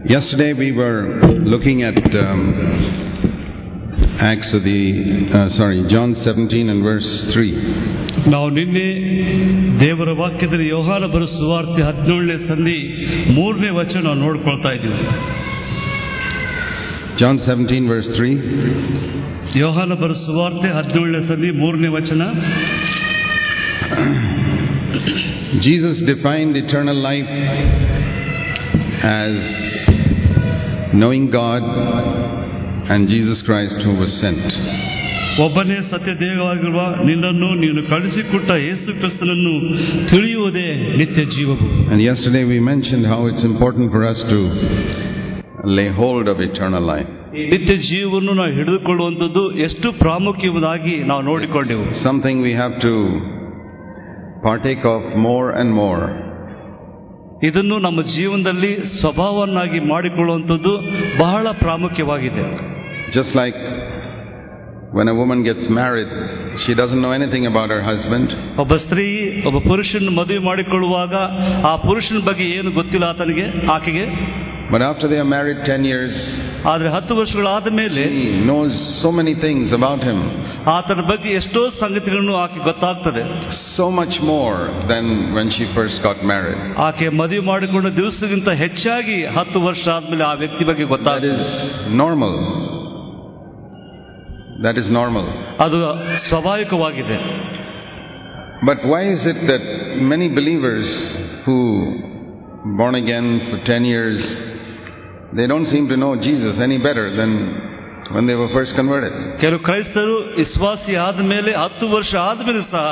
Yesterday we were looking at um, Acts of the, uh, sorry, John 17 and verse 3. ನಾವು ನಿನ್ನೆ ದೇವರ ವಾಕ್ಯದಲ್ಲಿ ಯೋಹಾನ ಬರೋ ಸುವಾರ್ತೆ ಹದಿನೇಳನೇ ಸಂಧಿ ಮೂರನೇ ವಚನ ನಾವು ನೋಡ್ಕೊಳ್ತಾ ಇದ್ದೀವಿ John 17 verse 3. ಯೋಹಾನ ಬರೋ ಸುವಾರ್ತೆ ಹದಿನೇಳನೇ ಸಂಧಿ ಮೂರನೇ ವಚನ Jesus defined eternal life as knowing God and Jesus Christ who was sent. ಒಬ್ಬನೇ ಸತ್ಯ ದೇವವಾಗಿರುವ ನಿನ್ನನ್ನು ನೀನು ಕಳಿಸಿಕೊಟ್ಟ ಯೇಸು ಕ್ರಿಸ್ತನನ್ನು ತಿಳಿಯುವುದೇ ನಿತ್ಯ ಜೀವವು And yesterday we mentioned how it's important for us to lay hold of eternal life. ಈ ನಿತ್ಯ ಜೀವವನ್ನು ನಾವು ಹಿಡಿದುಕೊಳ್ಳುವಂಥದ್ದು ಎಷ್ಟು ಪ್ರಾಮುಖ್ಯವಾದಾಗಿ ನಾವು ನೋಡಿಕೊಂಡೆವು Something we have to partake of more and more. ಇದನ್ನು ನಮ್ಮ ಜೀವನದಲ್ಲಿ ಸ್ವಭಾವನ್ನಾಗಿ ಮಾಡಿಕೊಳ್ಳುವಂಥದ್ದು ಬಹಳ ಪ್ರಾಮುಖ್ಯವಾಗಿದೆ. Just like when a woman gets married she doesn't know anything about our husband ಒಬ್ಬ ಸ್ತ್ರೀ ಒಬ್ಬ ಪುರುಷನ ಮದುವೆ ಮಾಡಿಕೊಳ್ಳುವಾಗ ಆ ಪುರುಷನ ಬಗ್ಗೆ ಏನು ಗೊತ್ತಿಲ್ಲ ಆತನಿಗೆ ಆಕೆಗೆ? But after they are married 10 years, ಆದ್ರೆ ಹತ್ತು ವರ್ಷಗಳಾದ ಮೇಲೆ she knows so many things about him. ಆತನ ಬಗ್ಗೆ ಎಷ್ಟೋ ಸಂಗತಿಗಳನ್ನು ಆಕೆ ಗೊತ್ತಾಗ್ತದೆ So much more than when she first got married. ಆಕೆ ಮದುವೆ ಮಾಡಿಕೊಂಡ ದಿವಸಕ್ಕಿಂತ ಹೆಚ್ಚಾಗಿ ಹತ್ತು ವರ್ಷ ಆದ್ಮೇಲೆ ಆ ವ್ಯಕ್ತಿ ಬಗ್ಗೆ That ಗೊತ್ತಾಗಿದೆ is normal. That is normal. ಅದು ಸ್ವಾಭಾವಿಕವಾಗಿದೆ But why is it that many believers who born again for 10 years, they don't seem to know Jesus any better than when they were first converted? ಕೆಲವು ಕ್ರೈಸ್ತರು ವಿಶ್ವಾಸಿ ಆದ್ಮೇಲೆ ಹತ್ತು ವರ್ಷ ಆದ್ಮೇಲೆ ಸಹ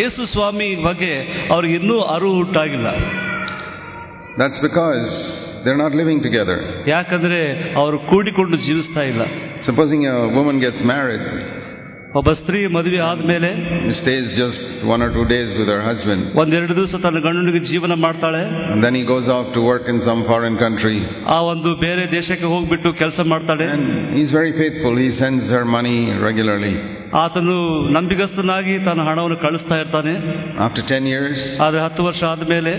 ಯೇಸು ಸ್ವಾಮಿ ಬಗ್ಗೆ ಅವ್ರಿಗೆ ಇನ್ನೂ ಅರಿವು ಉಂಟಾಗಿಲ್ಲ That's because they're not living together. ಯಾಕಂದ್ರೆ ಅವರು ಕೂಡಿಕೊಂಡು ಜೀವಿಸ್ತಾ ಇಲ್ಲ Supposing a woman gets married, ಒಬ್ಬ ಸ್ತ್ರೀ ಮದುವೆ ಆದ್ಮೇಲೆ stays just one or two days with her husband, ಒಂದೆರಡು ದಿವಸ ತನ್ನ ಗಂಡನಿಗೆ ಜೀವನ ಮಾಡ್ತಾಳೆ and then he goes off to work in some foreign country, ಆ ಒಂದು ಬೇರೆ ದೇಶಕ್ಕೆ ಹೋಗ್ಬಿಟ್ಟು ಕೆಲಸ ಮಾಡ್ತಾಳೆ and he's very faithful. He sends her money regularly. ಆತನು ನಂಬಿಗಸ್ತನಾಗಿ ತನ್ನ ಹಣವನ್ನು ಕಳಿಸ್ತಾ ಇರ್ತಾನೆ After 10 years, ಆದ್ರೆ ಹತ್ತು ವರ್ಷ ಆದ್ಮೇಲೆ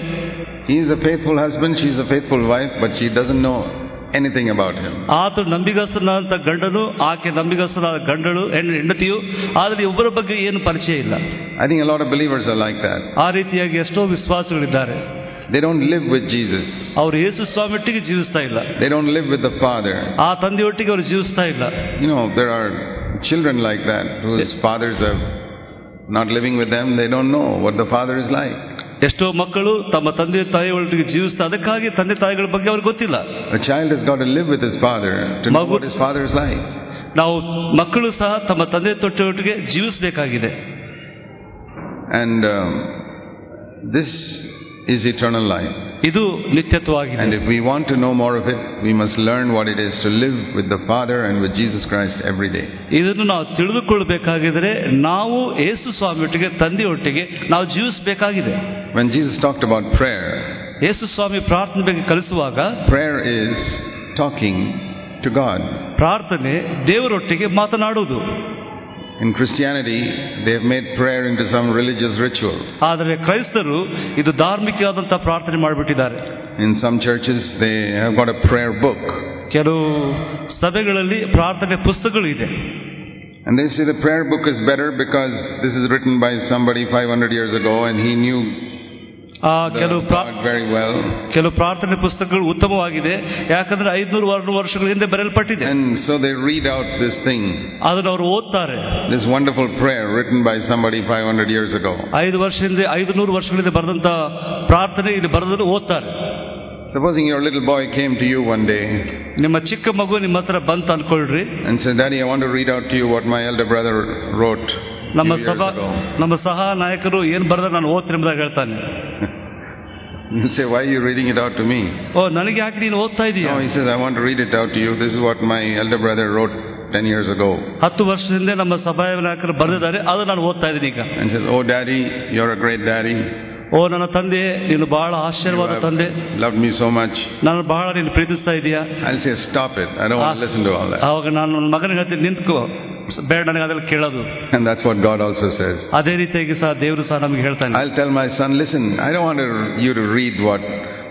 he's a faithful husband, she's a faithful wife, but she doesn't know anything about him. ಆತ ನಂಬಿಗಸ್ತನಾದಂತ ಗಂಡನು ಆಕೆ ನಂಬಿಗಸ್ತನಾದ ಗಂಡಳು ಹೆಣ್ಣು ಹೆಂಡತಿಯು ಆದ್ರೆ ಒಬ್ಬರ ಬಗ್ಗೆ ಏನು ಪರಿಚಯ ಇಲ್ಲ I think a lot of believers are like that. ಆ ರೀತಿಯಾಗಿ ಎಷ್ಟೋ ವಿಶ್ವಾಸಗಳಿದ್ದಾರೆ They don't live with Jesus. ಅವರು ಯೇಸು ಸ್ವಾಮಿಯೊಟ್ಟಿಗೆ ಜೀವಿಸ್ತಾ ಇಲ್ಲ They don't live with the Father. ಆ ತಂದೆಯೊಟ್ಟಿಗೆ ಅವರು ಜೀವಿಸ್ತಾ ಇಲ್ಲ You know, there are children like that whose fathers are not living with them. They don't know what the Father is like. ಎಷ್ಟೋ ಮಕ್ಕಳು ತಮ್ಮ ತಂದೆ ತಾಯಿಗಳೊಟ್ಟಿಗೆ ಜೀವಿಸ್ತಾ ಅದಕ್ಕಾಗಿ ತಂದೆ ತಾಯಿಗಳ ಬಗ್ಗೆ ಅವ್ರಿಗೆ ಗೊತ್ತಿಲ್ಲ. Child is got live with father is father is like ನಾವು ಮಕ್ಕಳು ಸಹ ತಮ್ಮ ತಂದೆ ತೊಟ್ಟೊಟ್ಟಿಗೆ ಜೀವಿಸಬೇಕಾಗಿದೆ. And this is eternal life. ಇದು ನಿತ್ಯತ್ವವಾಗಿದೆ And if we want to know more of it, we must learn what it is to live with the Father and with Jesus Christ every day. ಇದನ್ನು ನಾವು ತಿಳಿದುಕೊಳ್ಳಬೇಕಾಗಿದ್ರೆ ನಾವು ಯೇಸು ಸ್ವಾಮಿಯೊಟ್ಟಿಗೆ ತಂದೆಯೊಟ್ಟಿಗೆ ನಾವು ಜೀವಿಸಬೇಕಾಗಿದೆ When Jesus talked about prayer, ಯೇಸು ಸ್ವಾಮಿ ಪ್ರಾರ್ಥನೆ ಬಗ್ಗೆ ಕಲಿಸುವಾಗ prayer is talking to God. ಪ್ರಾರ್ಥನೆ ದೇವರೊಟ್ಟಿಗೆ ಮಾತನಾಡುವುದು In Christianity, they have made prayer into some religious ritual. ಆದರೆ ಕ್ರೈಸ್ತರು ಇದು ಧಾರ್ಮಿಕವಾದಂತಹ ಪ್ರಾರ್ಥನೆ ಮಾಡಿಬಿಟ್ಟಿದ್ದಾರೆ In some churches, they have got a prayer book. ಕೆಲವು ಸಭೆಗಳಲ್ಲಿ ಪ್ರಾರ್ಥನೆ ಪುಸ್ತಕಗಳು ಇದೆ And they say the prayer book is better because this is written by somebody 500 years ago and he knew ಆ the ಕೆಲವು ಪ್ರಾ- God very well. ಕೆಲವು ಪ್ರಾರ್ಥನೆ ಪುಸ್ತಕಗಳು ಉತ್ತಮವಾಗಿದೆ ಯಾಕಂದ್ರೆ ಐದ್ನೂರು ವರ್ಷಗಳ ಹಿಂದೆ ಬರೆಯಲ್ಪಟ್ಟಿದೆ And so they read out this thing, ಅದನ್ನು ಅವರು ಓದ್ತಾರೆ this wonderful prayer written by somebody 500 years ago. ಐದು ವರ್ಷದಿಂದ ಐದು ನೂರು ವರ್ಷಗಳಿಂದ ಬರೆದಂತ ಪ್ರಾರ್ಥನೆ ಇಲ್ಲಿ ಬರೆದನ್ನು ಓದ್ತಾರೆ Supposing your little boy came to you one day ನಿಮ್ಮ ಚಿಕ್ಕ ಮಗು ನಿಮ್ಮ ಹತ್ರ ಬಂತ ಅನ್ಕೊಳ್ರಿ and said, Daddy, I want to read out to you what my elder brother wrote ನಮ್ಮ few years ಸಭಾ ago. ನಮ್ಮ ಸಹ ನಾಯಕರು ಏನ್ ಬರೆದ ನಾನು ಓದ್ತೀನಿ ಎಂಬುದಾಗಿ ಹೇಳ್ತಾನೆ You say, Why are you reading it out to me? ಓ ನನಗೆ ಯಾಕೆ ನೀನು ಓದ್ತಾ ಇದೀಯ No, he says, I want to read it out to you. This is what my elder brother wrote 10 years ago. ಹತ್ತು ವರ್ಷದ ಹಿಂದೆ ನಮ್ಮ ಸಭಾ ನಾಯಕರು ಬರೆದಿದ್ದಾರೆ ಅದು ನಾನು ಓದ್ತಾ ಇದ್ದೀನಿ ಈಗ And says, Oh, Daddy, you're a great daddy. ಓ ನನ್ನ ತಂದೆ ನೀನು ಬಹಳ You ಆಶ್ಚರ್ಯವಾದ have ತಂದೆ loved me so much. ನಾನು ಬಹಳ ನೀನು ಪ್ರೀತಿಸ್ತಾ ಇದೀಯಾ I'll say, Stop it. I don't want to listen to all that. ಅವಾಗ ನಾನು ನನ್ನ ಮಗನಿಗೆ ಹೇಳ್ತೀನಿ ನಿಂತ್ಕೋ ಬೇಡ ನನಗೆ ಅದೆಲ್ಲ ಕೇಳೋದು And that's what God also says. ಅದೇ ರೀತಿಯಾಗಿ ಸಹ ದೇವರು ಸಹ ನಮಗೆ ಹೇಳ್ತಾನೆ I'll tell my son, listen, I don't want to, you to read what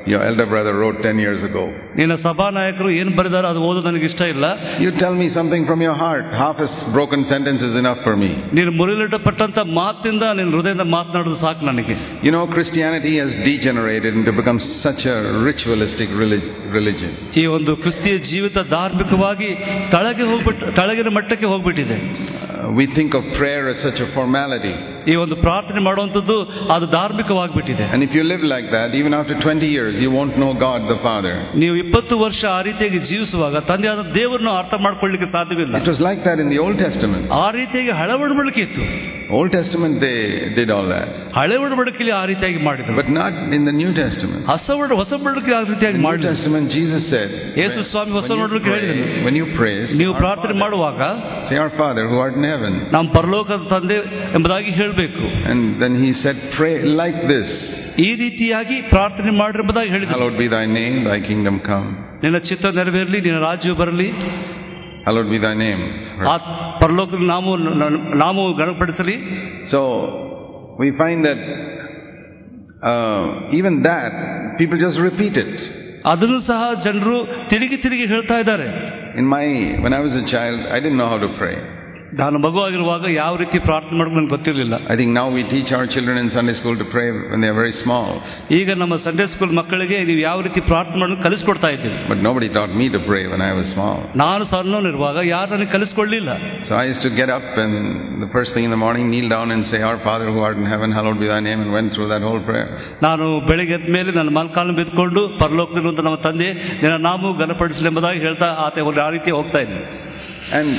your elder brother wrote 10 years ago. ನಿನ್ನ ಸಭಾನಾಯಕರು ಏನು ಬರೆದಾರೋ ಅದು ಓದೋದು ನನಗೆ ಇಷ್ಟ ಇಲ್ಲ You tell me something from your heart. Half a s- broken sentence is enough for me. ನೀನು ಮುರಿಲಿಡಪಟ್ಟಂತ ಮಾತಿಂದ ನಿನ್ನ ಹೃದಯದಿಂದ ಮಾತನಾಡೋದು ಸಾಕು ನನಗೆ You know, Christianity has degenerated into become such a ritualistic relig- religion. ಈ ಒಂದು ಕ್ರಿಸ್ತಿಯ ಜೀವಿತ ಧಾರ್ಮಿಕವಾಗಿ ತಳಗೆ ಹೋಗ್ಬಿಟ್ಟು ತಳಗಿನ ಮಟ್ಟಕ್ಕೆ ಹೋಗ್ಬಿಟ್ಟಿದೆ Uh, we think of prayer as such a formality. ಈ ಒಂದು ಪ್ರಾರ್ಥನೆ ಮಾಡುವಂಥದ್ದು ಅದು ಧಾರ್ಮಿಕವಾಗಿಬಿಟ್ಟಿದೆ And if you live like that, even after 20 years, you won't know God the Father. ನೀವು ಇಪ್ಪತ್ತು ವರ್ಷ ಆ ರೀತಿಯಾಗಿ ಜೀವಿಸುವಾಗ ತಂದೆಯಾದ ದೇವರನ್ನು ಅರ್ಥ ಮಾಡ್ಕೊಳ್ಳಿಕ್ಕೆ ಸಾಧ್ಯವಿಲ್ಲ It was like that in the Old Testament. ಆ ರೀತಿಯಾಗಿ ಹಳೆ ಒಡಂಬಡಿಕೆ ಇತ್ತು Old Testament, they did all that. ಹಳೆ ಒಡಂಬಡಿಕೆಯಲ್ಲಿ ಆ ರೀತಿಯಾಗಿ ಮಾಡಿದ್ರು But not in the New Testament. ಹೊಸ ಒಡ ಹೊಸ ಒಡಂಬಡಿಕೆ ಆ In ರೀತಿಯಾಗಿ the New ಮಾಡಿದ್ರು Testament, Jesus said, ಯೇಸು ಸ್ವಾಮಿ ಹೊಸ when you ಒಡಂಬಡಿಕೆ ಹೇಳಿದನು pray, when you pray, say, ನೀವು "Our ಪ್ರಾರ್ಥನೆ Father." ಮಾಡುವಾಗ say, Our Father who art in heaven. ನಮ್ಮ ಪರಲೋಕದ ತಂದೆ ಎಂಬುದಾಗಿ ಹೇಳಬೇಕು And then he said, Pray like this ಈ ರೀತಿಯಾಗಿ ಪ್ರಾರ್ಥನೆ ಮಾಡ್ರಿ ಹೇಳಿದರು Hallowed be thy name, thy kingdom come. ನಿನ್ನ ಚಿತ್ತ ನೆರವೇರಲಿ ನಿನ್ನ ರಾಜ್ಯ ಬರಲಿ Hallowed be thy name. ಆ ಪರಲೋಕದ ನಾಮವು ನಾಮವು ಗಣಪಡಿಸಲಿ So we find that uh, even that, people just repeat it. ಅದನ್ನು ಸಹ ಜನರು ತಿರುಗಿ ತಿರುಗಿ ಹೇಳ್ತಾ ಇದ್ದಾರೆ In my, when I was a child, I didn't know how to pray. ನಾನು ಮಗುವಾಗಿರುವಾಗ ಯಾವ ರೀತಿ ಪ್ರಾರ್ಥನೆ ಮಾಡೋದು ನನಗೆ ಗೊತ್ತಿರಲಿಲ್ಲ I think now we teach our children in Sunday school to pray when they are very small. ಈಗ ನಮ್ಮ ಸಂಡೇ ಸ್ಕೂಲ್ ಮಕ್ಕಳಿಗೆ ನೀವು ಯಾವ ರೀತಿ ಪ್ರಾರ್ಥನೆ ಮಾಡೋದು ಕಲಿಸ್ಕೊಡ್ತಾ ಇದ್ದೀವಿ But nobody taught me to pray when I was small. ನಾನು ಸಣ್ಣವನಿರುವಾಗ ಯಾರು ನನಗೆ ಕಲಿಸ್ಕೊಳ್ಳಿಲ್ಲ So I used to get up and the first thing in the morning kneel down and say, Our Father who art in heaven, hallowed be thy name, and went through that whole prayer. ನಾನು ಬೆಳಿಗ್ಗೆ ಎದ್ದ ಮೇಲೆ ನನ್ನ ಮಲ್ಕಾಲು ಬಿದ್ದುಕೊಂಡು ಪರಲೋಕದಲ್ಲಿರುವಂಥ ನಮ್ಮ ತಂದೆ ನಿನ್ನ ನಾಮವು ಘನಪಡಿಸಲಿ ಎಂಬುದಾಗಿ ಹೇಳ್ತಾ ಆತ ಒಂದು ಆ ರೀತಿ ಹೋಗ್ತಾ ಇದ್ದೆ And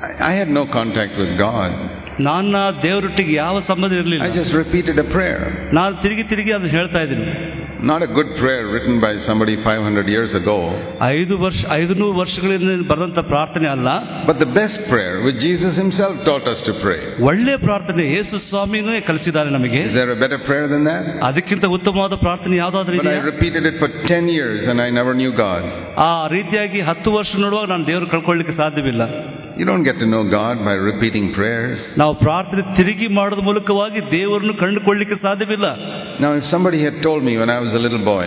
I, I had no contact with God. ನನ್ನ ದೇವರೊಟ್ಟಿಗೆ ಯಾವ ಸಂಬಂಧ ಇರಲಿಲ್ಲ I just repeated a prayer. ನಾನು ತಿರುಗಿ ತಿರುಗಿ ಅದನ್ನ ಹೇಳ್ತಾ ಇದ್ದೀನಿ Not a good prayer written by somebody 500 years ago, ಐದು ವರ್ಷ ಐದು ನೂರು ವರ್ಷಗಳಿಂದ ಬರೆದಂತ ಪ್ರಾರ್ಥನೆ ಅಲ್ಲ but the best prayer which Jesus himself taught us to pray. ಒಳ್ಳೆ ಪ್ರಾರ್ಥನೆ ಯೇಸು ಸ್ವಾಮಿನೇ ಕಲಿಸಿದ್ದಾರೆ ನಮಗೆ Is there a better prayer than that? ಅದಕ್ಕಿಂತ ಉತ್ತಮವಾದ ಪ್ರಾರ್ಥನೆ ಯಾವ್ದಾದ್ರೂ But I ಇದೆಯಾ repeated it for 10 years and I never knew God. ಆ ರೀತಿಯಾಗಿ ಹತ್ತು ವರ್ಷ ನೋಡುವಾಗ ನಾನು ದೇವರು ಕಳ್ಕೊಳ್ಳಿಕ್ಕೆ ಸಾಧ್ಯವಿಲ್ಲ You don't get to know God by repeating prayers. ನಾವು ಪ್ರಾರ್ಥನೆ ತಿರುಗಿ ಮಾಡೋದ ಮೂಲಕವಾಗಿ ದೇವರನ್ನು ಕಂಡುಕೊಳ್ಳಿಕ್ಕೆ ಸಾಧ್ಯವಿಲ್ಲ Now, if somebody had told me when I was a little boy,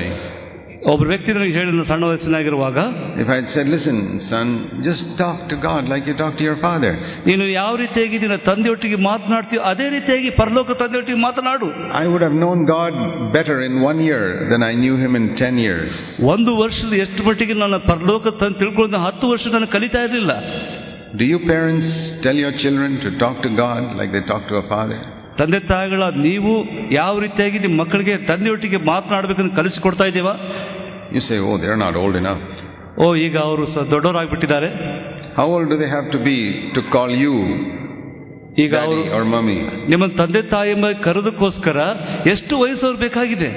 ಒಬ್ಬ ವ್ಯಕ್ತಿ ನನಗೆ ಹೇಳಿ ನಾನು ಸಣ್ಣ ವಯಸ್ಸಿನಾಗಿರುವಾಗ if I had said, Listen, son, just talk to God like you talk to your father, ನೀನು ಯಾವ ರೀತಿಯಾಗಿ ನಿನ್ನ ತಂದೆಯೊಟ್ಟಿಗೆ ಮಾತನಾಡ್ತೀಯೋ ಅದೇ ರೀತಿಯಾಗಿ ಪರಲೋಕ ತಂದೆಯೊಟ್ಟಿಗೆ ಮಾತನಾಡು I would have known God better in one year than I knew Him in 10 years. ಒಂದು ವರ್ಷದ ಎಷ್ಟು ಮಟ್ಟಿಗೆ ನನ್ನ ಪರಲೋಕ ತಂದು ತಿಳ್ಕೊಂಡು ಹತ್ತು ವರ್ಷ ನಾನು ಕಲಿತಾ ಇರಲಿಲ್ಲ Do you parents tell your children to talk to God like they talk to a father? ತಂದೆ ತಾಯಿಗಳ ನೀವು ಯಾವ ರೀತಿಯಾಗಿ ನಿಮ್ಮ ಮಕ್ಕಳಿಗೆ ತಂದೆಯೊಟ್ಟಿಗೆ ಮಾತನಾಡಬೇಕಂತ ಕಲಿಸಿಕೊಡ್ತಾ ಇದ್ದೀವಾ You say, Oh, they're not old enough. ಓ ಈಗ ಅವರು ಸ ದೊಡ್ಡವರಾಗ್ಬಿಟ್ಟಿದ್ದಾರೆ How old do they have to be to call you ಈಗ ನಿಮ್ಮ ತಂದೆ ತಾಯಿ ಕರೆದಕ್ಕೋಸ್ಕರ ಎಷ್ಟು ವಯಸ್ಸವ್ರು ಬೇಕಾಗಿದೆ?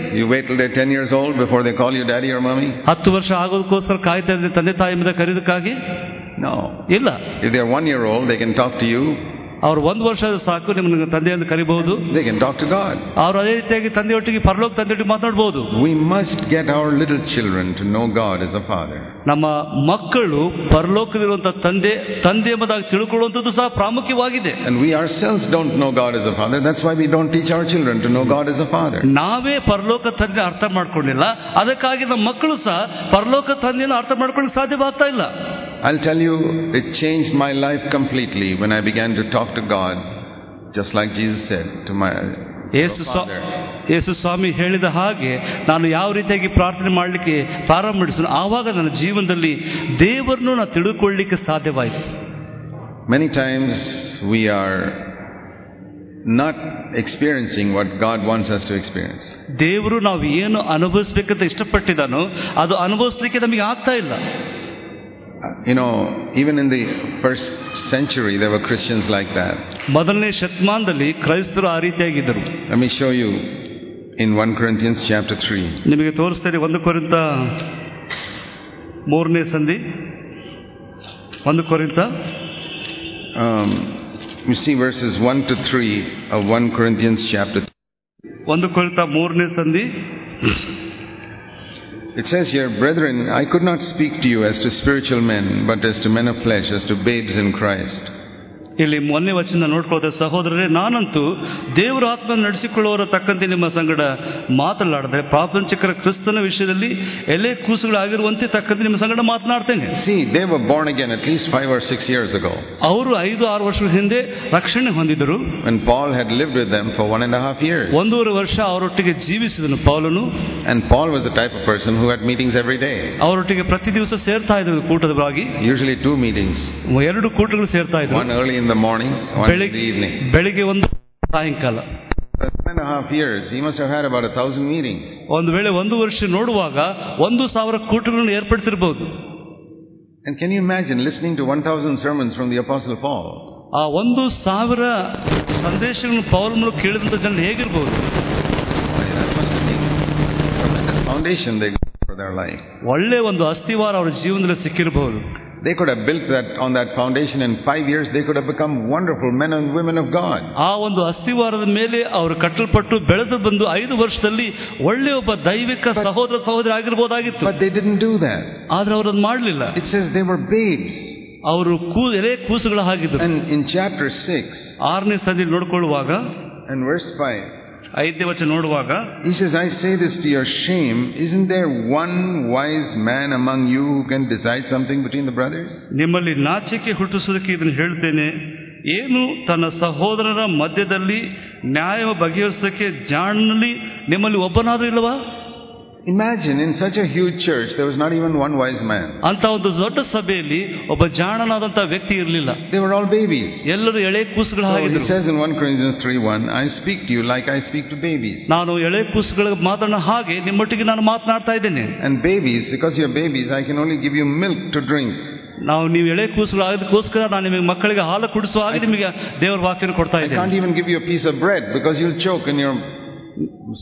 ಹತ್ತು ವರ್ಷ ಆಗೋದಕ್ಕೋಸ್ಕರ ಕಾಯ್ತಾ ಇದ್ರೆ ತಂದೆ ತಾಯಿ ಮೇಲೆ ಕರೆದಕ್ಕಾಗಿ ಇಲ್ಲ. ಇದೆ one year old they can talk to you ಅವ್ರು ಒಂದು ವರ್ಷ ಸಾಕು ನಿಮ್ಮ ತಂದೆ ಎಂದು ಕರಿಬಹುದು they can talk to God. ಅವ್ರು ಅದೇ ರೀತಿಯಾಗಿ ತಂದೆಯೊಟ್ಟಿಗೆ ಪರಲೋಕ ತಂದೆಯೊಟ್ಟಿಗೆ ಮಾತನಾಡಬಹುದು we must get our little children to know God as a father ನಮ್ಮ ಮಕ್ಕಳು ಪರಲೋಕವಿರುವಂತಹ ತಂದೆ ತಂದೆ ಎಂಬುದಾಗಿ ತಿಳ್ಕೊಳ್ಳುವಂಥದ್ದು ಸಹ ಪ್ರಾಮುಖ್ಯವಾಗಿದೆ And we ourselves don't know God as a father. That's why we don't teach our children to know God as a father. ನಾವೇ ಪರಲೋಕ ತಂದೆ ಅರ್ಥ ಮಾಡ್ಕೊಂಡಿಲ್ಲ ಅದಕ್ಕಾಗಿ ನಮ್ಮ ಮಕ್ಕಳು ಸಹ ಪರಲೋಕ ತಂದೆಯನ್ನು ಅರ್ಥ ಮಾಡ್ಕೊಳ್ಳಿಕ್ಕೆ ಸಾಧ್ಯವಾಗ್ತಾ ಇಲ್ಲ I'll tell you, it changed my life completely when I began to talk to God, just like Jesus said to my Yesu ಸ್ವಾ- Father. ಯೇಸು ಸ್ವಾಮಿ ಹೇಳಿದ ಹಾಗೆ ನಾನು ಯಾವ ರೀತಿಯಾಗಿ ಪ್ರಾರ್ಥನೆ ಮಾಡಲಿಕ್ಕೆ ಪ್ರಾರಂಭಿಸಿದ ಆವಾಗ ನನ್ನ ಜೀವನದಲ್ಲಿ ದೇವರನ್ನು ನಾನು ತಿಳ್ಕೊಳ್ಳಿಕ್ಕೆ ಸಾಧ್ಯವಾಯಿತು Many times we are not experiencing what God wants us to experience. ದೇವರು ನಾವು ಏನು ಅನುಭವಿಸ್ಬೇಕಂತ ಇಷ್ಟಪಟ್ಟಿದ್ದಾನೋ ಅದು ಅನುಭವಿಸ್ಲಿಕ್ಕೆ ನಮಗೆ ಆಗ್ತಾ ಇಲ್ಲ You know, even in the first century, there were Christians like that. ಮೊದಲನೇ ಶತಮಾನದಲ್ಲಿ ಕ್ರೈಸ್ತರು ಆ ರೀತಿಯಾಗಿದ್ದರು Let me show you in 1 Corinthians chapter 3. ನಿಮಗೆ ತೋರಿಸ್ತೇನೆ ಒಂದು ಕೊರಿಂತ ಮೂರನೇ ಸಂಧಿ ಒಂದು ಕೊರಿಂತ Um, you see verses 1 to 3 of 1 Corinthians chapter 3. ಒಂದು ಕೊರಿಂತ ಮೂರನೇ ಸಂಧಿ It says here, Brethren, I could not speak to you as to spiritual men, but as to men of flesh, as to babes in Christ. ಇಲ್ಲಿ ಮೊನ್ನೆ ವಚನ ನೋಡ್ಕೊಳ್ತಾ ಸಹೋದರರೇ ನಾನಂತೂ ದೇವರ ಆತ್ಮ ನಡೆಸಿಕೊಳ್ಳುವವರ ತಕ್ಕಂತೆ ನಿಮ್ಮ ಸಂಗಡ ಮಾತನಾಡಿದ್ರೆ ಪ್ರಾಪಂಚಿಕರ ಕ್ರಿಸ್ತನ ವಿಷಯದಲ್ಲಿ ಎಲೆ ಕೂಸುಗಳಾಗಿರುವಂತೆ ತಕ್ಕಂತೆ ನಿಮ್ಮ ಸಂಗಡ ಮಾತನಾಡ್ತೇನೆ. ಸಿ ದೇವ born again at least ಆರ್ or ಇಯರ್ಸ್ years ago. ಅವರು ಐದು ಆರು ವರ್ಷಗಳ ಹಿಂದೆ ರಕ್ಷಣೆ ಹೊಂದಿದರು. When Paul had lived with them for one and a half years. ಒಂದೂವರೆ ವರ್ಷ ಅವರೊಟ್ಟಿಗೆ ಜೀವಿಸಿದನು ಪೌಲನು. And Paul was the type of person who had meetings every day, ಅವರೊಟ್ಟಿಗೆ ಪ್ರತಿ ದಿವಸ ಸೇರ್ತಾ ಇದ್ದರು ಕೂಟದ ಭಾಗಿ usually two meetings, ಎರಡು ಕೂಟಗಳು ಸೇರ್ತಾ ಇದ್ದರು one early in the morning, one in the ಬೆಳಿಗ್ಗೆ evening. ಬೆಳಿಗ್ಗೆ ಒಂದು ಸಾಯಂಕಾಲ For one and a half years, he must have had about a thousand meetings. ಒಂದು ವೇಳೆ ಒಂದು ವರ್ಷ ನೋಡುವಾಗ ಒಂದು ಸಾವಿರ ಕೂಟಗಳನ್ನು ಏರ್ಪಡಿಸಿರಬಹುದು And can you imagine listening to 1,000 sermons from the Apostle Paul? ಆ ಒಂದು ಸಾವಿರ ಸಂದೇಶಗಳನ್ನು ಪೌಲ್ ಮೂಲಕ ಕೇಳಿದಂತ ಜನರು ಹೇಗಿರ್ಬೋದು Why, that must have been a tremendous foundation they got for their life. ಒಳ್ಳೆ ಒಂದು ಅಸ್ಥಿವಾರ ಅವರ ಜೀವನದಲ್ಲಿ ಸಿಕ್ಕಿರಬಹುದು They could have built that on that foundation in five years. They could have become wonderful men and women of God. ಆ ಒಂದು ಅಸ್ಥಿವಾರದ ಮೇಲೆ ಅವರು ಕಟ್ಟಲ್ಪಟ್ಟು ಬೆಳೆದು ಬಂದು ಐದು ವರ್ಷದಲ್ಲಿ ಒಳ್ಳೆ ಒಬ್ಬ ದೈವಿಕ ಸಹೋದರ ಸಹೋದರಿ ಆಗಿರ್ಬೋದಾಗಿತ್ತು But they didn't do that. ಆದ್ರೆ ಅವರನ್ನು ಮಾಡಲಿಲ್ಲ It says they were babes. ಅವರು ಕೂ ಎಲೆ ಕೂಸುಗಳ ಹಾಗಿದ್ರು And in chapter 6 ಆರನೇ ಸಂಧಿ ನೋಡ್ಕೊಳ್ಳುವಾಗ and verse 5, ಐದನೇ ವಚನ ನೋಡುವಾಗ he says, I say this to your shame. Isn't there one wise man among you who can decide something between the brothers? ನಿಮ್ಮಲ್ಲಿ ನಾಚಿಕೆ ಹುಟ್ಟಿಸೋದಕ್ಕೆ ಇದನ್ನು ಹೇಳ್ತೇನೆ ಏನು ತನ್ನ ಸಹೋದರರ ಮಧ್ಯದಲ್ಲಿ ನ್ಯಾಯ ಬಗೆಹರಿಸೋದಕ್ಕೆ ಜಾಣನಲ್ಲಿ ನಿಮ್ಮಲ್ಲಿ ಒಬ್ಬನಾದ್ರೂ ಇಲ್ಲವಾ Imagine in such a huge church, there was not even one wise man. ಅಂತ ಒಂದು ದೊಡ್ಡ ಸಭೆಯಲ್ಲಿ ಒಬ್ಬ ಜಾಣನಾದಂತ ವ್ಯಕ್ತಿ ಇರಲಿಲ್ಲ They were all babies. ಎಲ್ಲರೂ ಎಳೆ ಕೂಸುಗಳ So he ಹಾಗಿದ್ರು says in 1 Corinthians 3 1, I speak to you like I speak to babies. ನಾನು ಎಳೆ ಕೂಸುಗಳ ಮಾತನ್ನ ಹಾಗೆ ನಿಮ್ಮೊಟ್ಟಿಗೆ ನಾನು ಮಾತನಾಡ್ತಾ ಇದ್ದೇನೆ And babies, because you're babies, I can only give you milk to drink. ನಾವು ನೀವು ಎಳೆ ಕೂಸುಗಳು ಆಗೋದಕ್ಕೋಸ್ಕರ ನಾನು ನಿಮಗೆ ಮಕ್ಕಳಿಗೆ ಹಾಲು ಕುಡಿಸುವ ಹಾಗೆ ನಿಮಗೆ ದೇವರ ವಾಕ್ಯನ ಕೊಡ್ತಾ I ಇದ್ದೇನೆ can't even give you a piece of bread because you'll choke in your.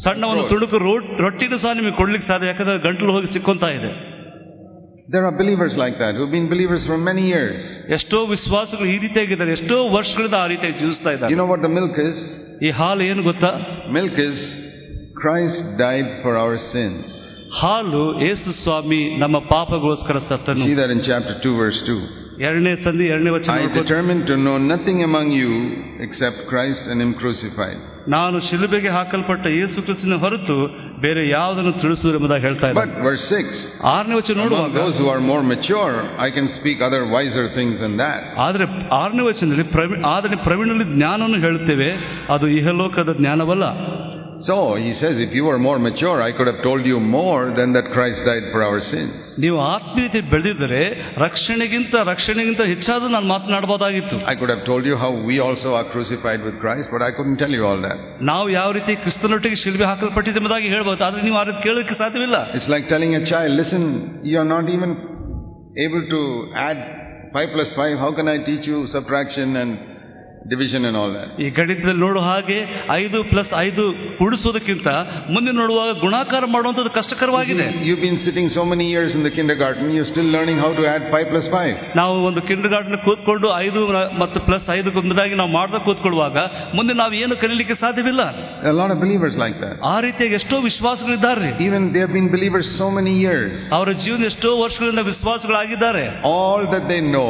ಸಣ್ಣ ಒಂದು ತುಣುಕು ರೋಟ್ ರೊಟ್ಟಿನೂ ಸಹ ನಿಮಗೆ ಕೊಡ್ಲಿಕ್ಕೆ ಸಾಧ್ಯ ಯಾಕಂದ್ರೆ ಗಂಟಲು ಹೋಗಿ ಸಿಕ್ಕೊಂತಾ ಇದೆ There are believers like that who've been believers for many years. ಎಷ್ಟೋ ವಿಶ್ವಾಸಗಳು ಈ ರೀತಿಯಾಗಿದ್ದಾರೆ ಎಷ್ಟೋ ವರ್ಷಗಳಿಂದ ಆ ರೀತಿಯಾಗಿ ಜೀವಿಸ್ತಾ You ಇದ್ದಾರೆ know what the milk is? ಈ ಹಾಲು ಏನು ಗೊತ್ತಾ Milk is Christ died for our sins. ಹಾಲು ಏಸು ಸ್ವಾಮಿ ನಮ್ಮ ಪಾಪಗೋಸ್ಕರ ಸತ್ತನು See that in chapter 2, verse 2. ಎರಡನೇ ತಂದೆ ಎರಡನೇ ವಚನ I determine to know nothing among you except Christ and him crucified ನಾನು ಶಿಲುಬೆಗೆ ಹಾಕಲ್ಪಟ್ಟ ಯೇಸು ಕ್ರಿಸ್ತನ ಹೊರತು ಬೇರೆ ಯಾವುದನ್ನು ತಿಳಿಸಿದ್ರು ಎಂಬುದಾಗಿ ಹೇಳ್ತಾ ಇದ್ದಾರೆ ಬಟ್ ವರ್ಸ್ 6 ಆರನೇ ವಚನ ನೋಡುವಾಗ those who are more mature I can speak other wiser things and that ಆದರೆ ಆರನೇ ವಚನದಲ್ಲಿ ಆದರೆ ಪ್ರವೀಣನಲ್ಲಿ ಜ್ಞಾನವನ್ನು ಹೇಳುತ್ತೇವೆ. ಅದು ಇಹಲೋಕದ ಜ್ಞಾನವಲ್ಲ. So he says, if you were more mature, I could have told you more than that Christ died for our sins. ನೀವು ಆತ್ಮೀಯತೆ ಬೆಳೆದಿದ್ದರೆ ರಕ್ಷಣೆಗಿಂತ ರಕ್ಷಣೆಗಿಂತ ಹೆಚ್ಚಾದ ನಾನು ಮಾತನಾಡಬಹುದಾಗಿತ್ತು I could have told you how we also are crucified with Christ, but I couldn't tell you all that. ನಾವು ಯಾವ ರೀತಿ ಕ್ರಿಸ್ತನೊಟ್ಟಿಗೆ ಶಿಲ್ಬೆ ಹಾಕಲ್ಪಟ್ಟಿದೆ ಎಂಬುದಾಗಿ ಹೇಳ್ಬೋದು ಆದ್ರೆ ನೀವು ಆ ರೀತಿ ಕೇಳಲಿಕ್ಕೆ ಸಾಧ್ಯವಿಲ್ಲ It's like telling a child, listen, you're not even able to add 5 plus 5. How can I teach you subtraction and division and all ಈ ಗಣಿತದಲ್ಲಿ ನೋಡುವ ಹಾಗೆ ಐದು ಪ್ಲಸ್ ಐದು ಕುಡಿಸೋದಕ್ಕಿಂತ ಮುಂದೆ ನೋಡುವಾಗ ಗುಣಾಕಾರ ಮಾಡುವಂತದ್ದು ಕಷ್ಟಕರವಾಗಿದೆ. You been sitting so many years in the kindergarten you still learning how to add five plus five ನಾವು ಒಂದು ಕಿಂಡರ್ ಗಾರ್ಡನ್ ಕೂತ್ಕೊಂಡು ಐದು ಮತ್ತು ಪ್ಲಸ್ ಐದು ಒಂದಾಗಿ ನಾವು ಮಾಡ್ತಾ ಕೂತ್ಕೊಳ್ಳುವಾಗ ಮುಂದೆ ನಾವು ಏನು ಕಲೀಲಿಕ್ಕೆ ಸಾಧ್ಯವಿಲ್ಲ. ಲಾಟ್ ಆಫ್ ಬಿಲೀವರ್ಸ್ ಲೈಕ್ ಆ ರೀತಿಯಾಗಿ ಎಷ್ಟೋ ವಿಶ್ವಾಸಗಳು ವಿಶ್ವಾಸಗಳಿದ್ದಾರೆ even they been believers so many years ಅವರ ಜೀವನ ಎಷ್ಟೋ ವರ್ಷಗಳಿಂದ ವಿಶ್ವಾಸಗಳಾಗಿದ್ದಾರೆ. All that they know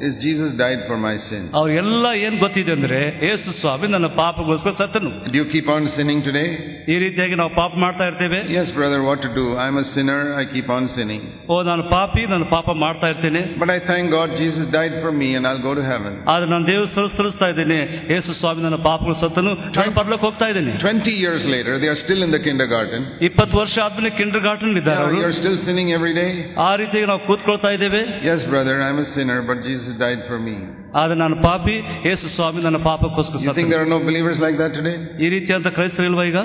is Jesus died for my sins. ಅವ್ರಿಗೆಲ್ಲ ಏನ್ ಗೊತ್ತಿದೆ ಅಂದ್ರೆ ಏಸು ಸ್ವಾಮಿ ನನ್ನ ಪಾಪಗೋಸ್ಕರ ಸತ್ತನು Do you keep on sinning today? ಈ ರೀತಿಯಾಗಿ ನಾವು ಪಾಪ ಮಾಡ್ತಾ ಇರ್ತೇವೆ Yes, brother, what to do? I'm a sinner, I keep on sinning. ಓ ನಾನು ಪಾಪಿ ನಾನು ಪಾಪ ಮಾಡ್ತಾ ಇರ್ತೇನೆ But I thank God Jesus died for me and I'll go to heaven. ಆದ್ರೆ ನಾನು ದೇವರು ಸರಿಸ್ತಾ ಇದ್ದೇನೆ ಏಸು ಸ್ವಾಮಿ ನನ್ನ ಪಾಪಗಳು ಸತ್ತನು ನಾನು ಪರ್ಲಕ್ಕೆ ಹೋಗ್ತಾ ಇದ್ದೇನೆ 20 years later, they are still in the kindergarten. ಇಪ್ಪತ್ತು ವರ್ಷ ಆದ್ಮೇಲೆ ಕಿಂಡರ್ ಗಾರ್ಟನ್ ಇದ್ದಾರೆ Yeah, ಅವರು you're still sinning every day? ಆ ರೀತಿಯಾಗಿ ನಾವು ಕೂತ್ಕೊಳ್ತಾ ಇದ್ದೇವೆ Yes, brother, I'm a sinner, but Jesus died for me. ಆದ್ರೆ ನಾನು ಪಾಪಿ ಏಸು ಸ್ವಾಮಿ ನನ್ನ ಪಾಪಕ್ಕೋಸ್ಕರ You think ಸತ್ತನು there are no believers like that today? ಈ ರೀತಿಯಂತ ಕ್ರೈಸ್ತರು ಇಲ್ವಾ ಈಗ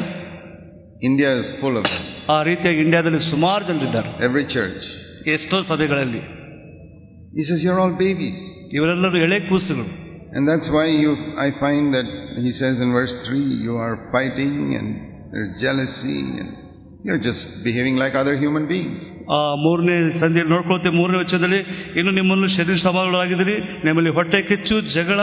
India is full of them. ಆ ರೀತಿಯಾಗಿ ಇಂಡಿಯಾದಲ್ಲಿ ಸುಮಾರು ಜನರಿದ್ದಾರೆ Every church. ಎಷ್ಟೋ ಸಭೆಗಳಲ್ಲಿ He says, You're all babies. ಇವರೆಲ್ಲರೂ ಎಳೆ ಕೂಸುಗಳು And that's why you, I find that he says in verse 3, you are fighting and there's jealousy and You're just behaving like other human beings. ಆ ಮೂರನೇ ಸಂಧಿ ನೋಡ್ಕೊಳ್ತೇವೆ ಮೂರನೇ ವಚನದಲ್ಲಿ ಇನ್ನು ನಿಮ್ಮನ್ನು ಶರೀರ ಸವಾಲುಗಳಾಗಿದ್ರಿ ನಿಮ್ಮಲ್ಲಿ ಹೊಟ್ಟೆ ಕಿಚ್ಚು ಜಗಳ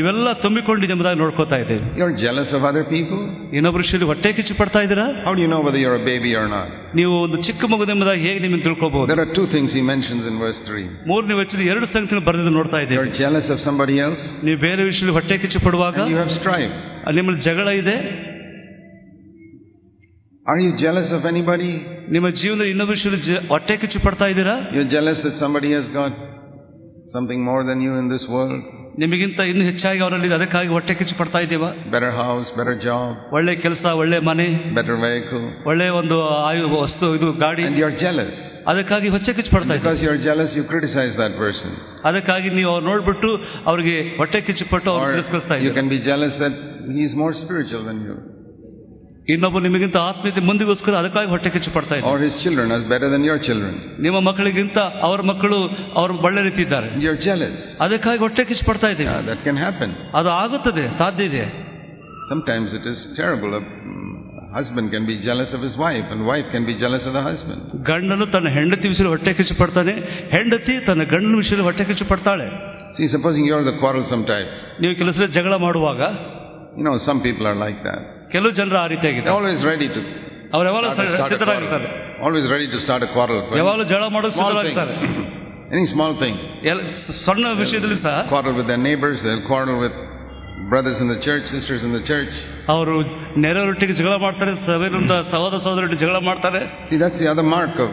ಇವೆಲ್ಲ ತುಂಬಿಕೊಂಡಿದೆ ಎಂಬುದಾಗಿ ನೋಡ್ಕೋತಾ ಇದ್ದೇವೆ You're jealous of other people ಇನ್ನೊಬ್ಬರು ವಿಷಯದಲ್ಲಿ ಹೊಟ್ಟೆ ಕಿಚ್ಚು ಪಡ್ತಾ ಇದ್ದೀರಾ How you know know whether you're a baby or not? ನೀವು ಒಂದು ಚಿಕ್ಕ ಮಗುದೆಂಬುದಾಗಿ ಹೇಗೆ ನಿಮ್ಮನ್ನು ತಿಳ್ಕೋಬಹುದು There are two things he mentions in verse 3. ಮೂರನೇ ವಚನ ಎರಡು ಸಂಖ್ಯೆಗಳು ಬರೆದು ನೋಡ್ತಾ ಇದ್ದೇವೆ you're jealous of somebody else ನೀವು ಬೇರೆ ವಿಷಯದಲ್ಲಿ ಹೊಟ್ಟೆ ಕಿಚ್ಚು ಪಡುವಾಗ ಯು ಹ್ಯಾವ್ ಸ್ಟ್ರೈವ್ strife. ನಿಮ್ಮಲ್ಲಿ ಜಗಳ ಇದೆ Are you jealous of anybody? ನಿಮ್ಮ ಜೀವನದಲ್ಲಿ ಇನ್ನೊಬ್ಬ ಶುರು ಹೊಟ್ಟೆ ಕಿಚ್ಚು ಪಡ್ತಾ ಇದ್ದೀರಾ? You jealous that somebody has got something more than you in this world ನಿಮಗಿಂತ ಇನ್ನು ಹೆಚ್ಚಾಗಿ ಅವರಲ್ಲಿ ಅದಕ್ಕಾಗಿ ಹೊಟ್ಟೆ ಕಿಚ್ಚು ಪಡ್ತಾ ಇದ್ದೀವ? ಬೆಟರ್ ಹೌಸ್ ಬೆಟರ್ ಜಾಬ್ ಒಳ್ಳೆ ಕೆಲಸ ಒಳ್ಳೆ ಮನೆ ಬೆಟರ್ ವೆಹಿಕಲ್ ಒಳ್ಳೆ ಒಂದು ಆಯು ವಸ್ತು ಇದು ಗಾಡಿ. ಯು ಆರ್ ಅದಕ್ಕಾಗಿ ಹೊಟ್ಟೆ ಕಿಚ್ಚು ಪಡ್ತಾ ಇದ್ದೀವಿ because you are you criticise that person ಅದಕ್ಕಾಗಿ ನೀವು ಅವ್ರು ನೋಡ್ಬಿಟ್ಟು ಅವರಿಗೆ ಹೊಟ್ಟೆ ಕಿಚ್ಚು ಪಟ್ಟು ಅವರು ಡಿಸ್ಕಸ್ತಾ ಇದ್ದೀವಿ you can be jealous that he's is more spiritual than you ಇನ್ನೊಬ್ಬ ನಿಮಗಿಂತ ಆತ್ಮೀಯತೆ ಮುಂದಿಗೋಸ್ಕರ ಅದಕ್ಕಾಗಿ ಹೊಟ್ಟೆ ಕಿಚ್ಚು ಪಡ್ತಾ ಇದ್ದಾರೆ Or his children are better than your children. ನಿಮ್ಮ ಮಕ್ಕಳಿಗಿಂತ ಅವರ ಮಕ್ಕಳು ಅವರು ಒಳ್ಳೆ ರೀತಿ ಇದ್ದಾರೆ jealous. ಅದಕ್ಕಾಗಿ ಹೊಟ್ಟೆ ಕಿಚ್ಚು ಪಡ್ತಾ ಇದ್ದೀವಿ that can happen. ಅದು ಆಗುತ್ತದೆ ಸಾಧ್ಯ ಇದೆ Sometimes it is terrible. A mm, husband can be jealous of his wife, and wife can be jealous of the husband. ಗಂಡನು ತನ್ನ ಹೆಂಡತಿ ವಿಷಯದಲ್ಲಿ ಹೊಟ್ಟೆ ಕಿಚ್ಚು ಪಡ್ತಾನೆ ಹೆಂಡತಿ ತನ್ನ ಗಂಡನ ವಿಷಯದಲ್ಲಿ ಹೊಟ್ಟೆ ಕಿಚ್ಚು ಪಡ್ತಾಳೆ See, supposing you're the quarrelsome type. ನೀವು ಕೆಲಸ ಜಗಳ ಮಾಡುವಾಗ You know, some people are like that. ಕೆಲವು ಜನರು ಆ They're ರೀತಿಯಾಗಿದ್ದಾರೆ always ready to ಅವ್ರು ಯಾವಾಗಲೂ start a, start a ಸಿದ್ಧರಾಗಿರ್ತಾರೆ quarrel. Always ready to start a quarrel. ಯಾವಾಗಲೂ ಜಗಳ ಮಾಡೋದು Small thing. ಸಿದ್ಧರಾಗಿರ್ತಾರೆ Any small thing. ಎಲ್ಲ ಸಣ್ಣ ವಿಷಯದಲ್ಲಿ ಸಹ Quarrel with their neighbors, they'll quarrel with brothers in the church, sisters in the church. ಅವರು ನೆರೆಯವರೊಟ್ಟಿಗೆ ಜಗಳ ಮಾಡ್ತಾರೆ ಸಭೆಯಿಂದ ಸಹೋದರ ಸಹೋದರೊಟ್ಟಿಗೆ ಜಗಳ ಮಾಡ್ತಾರೆ See, that's the other mark of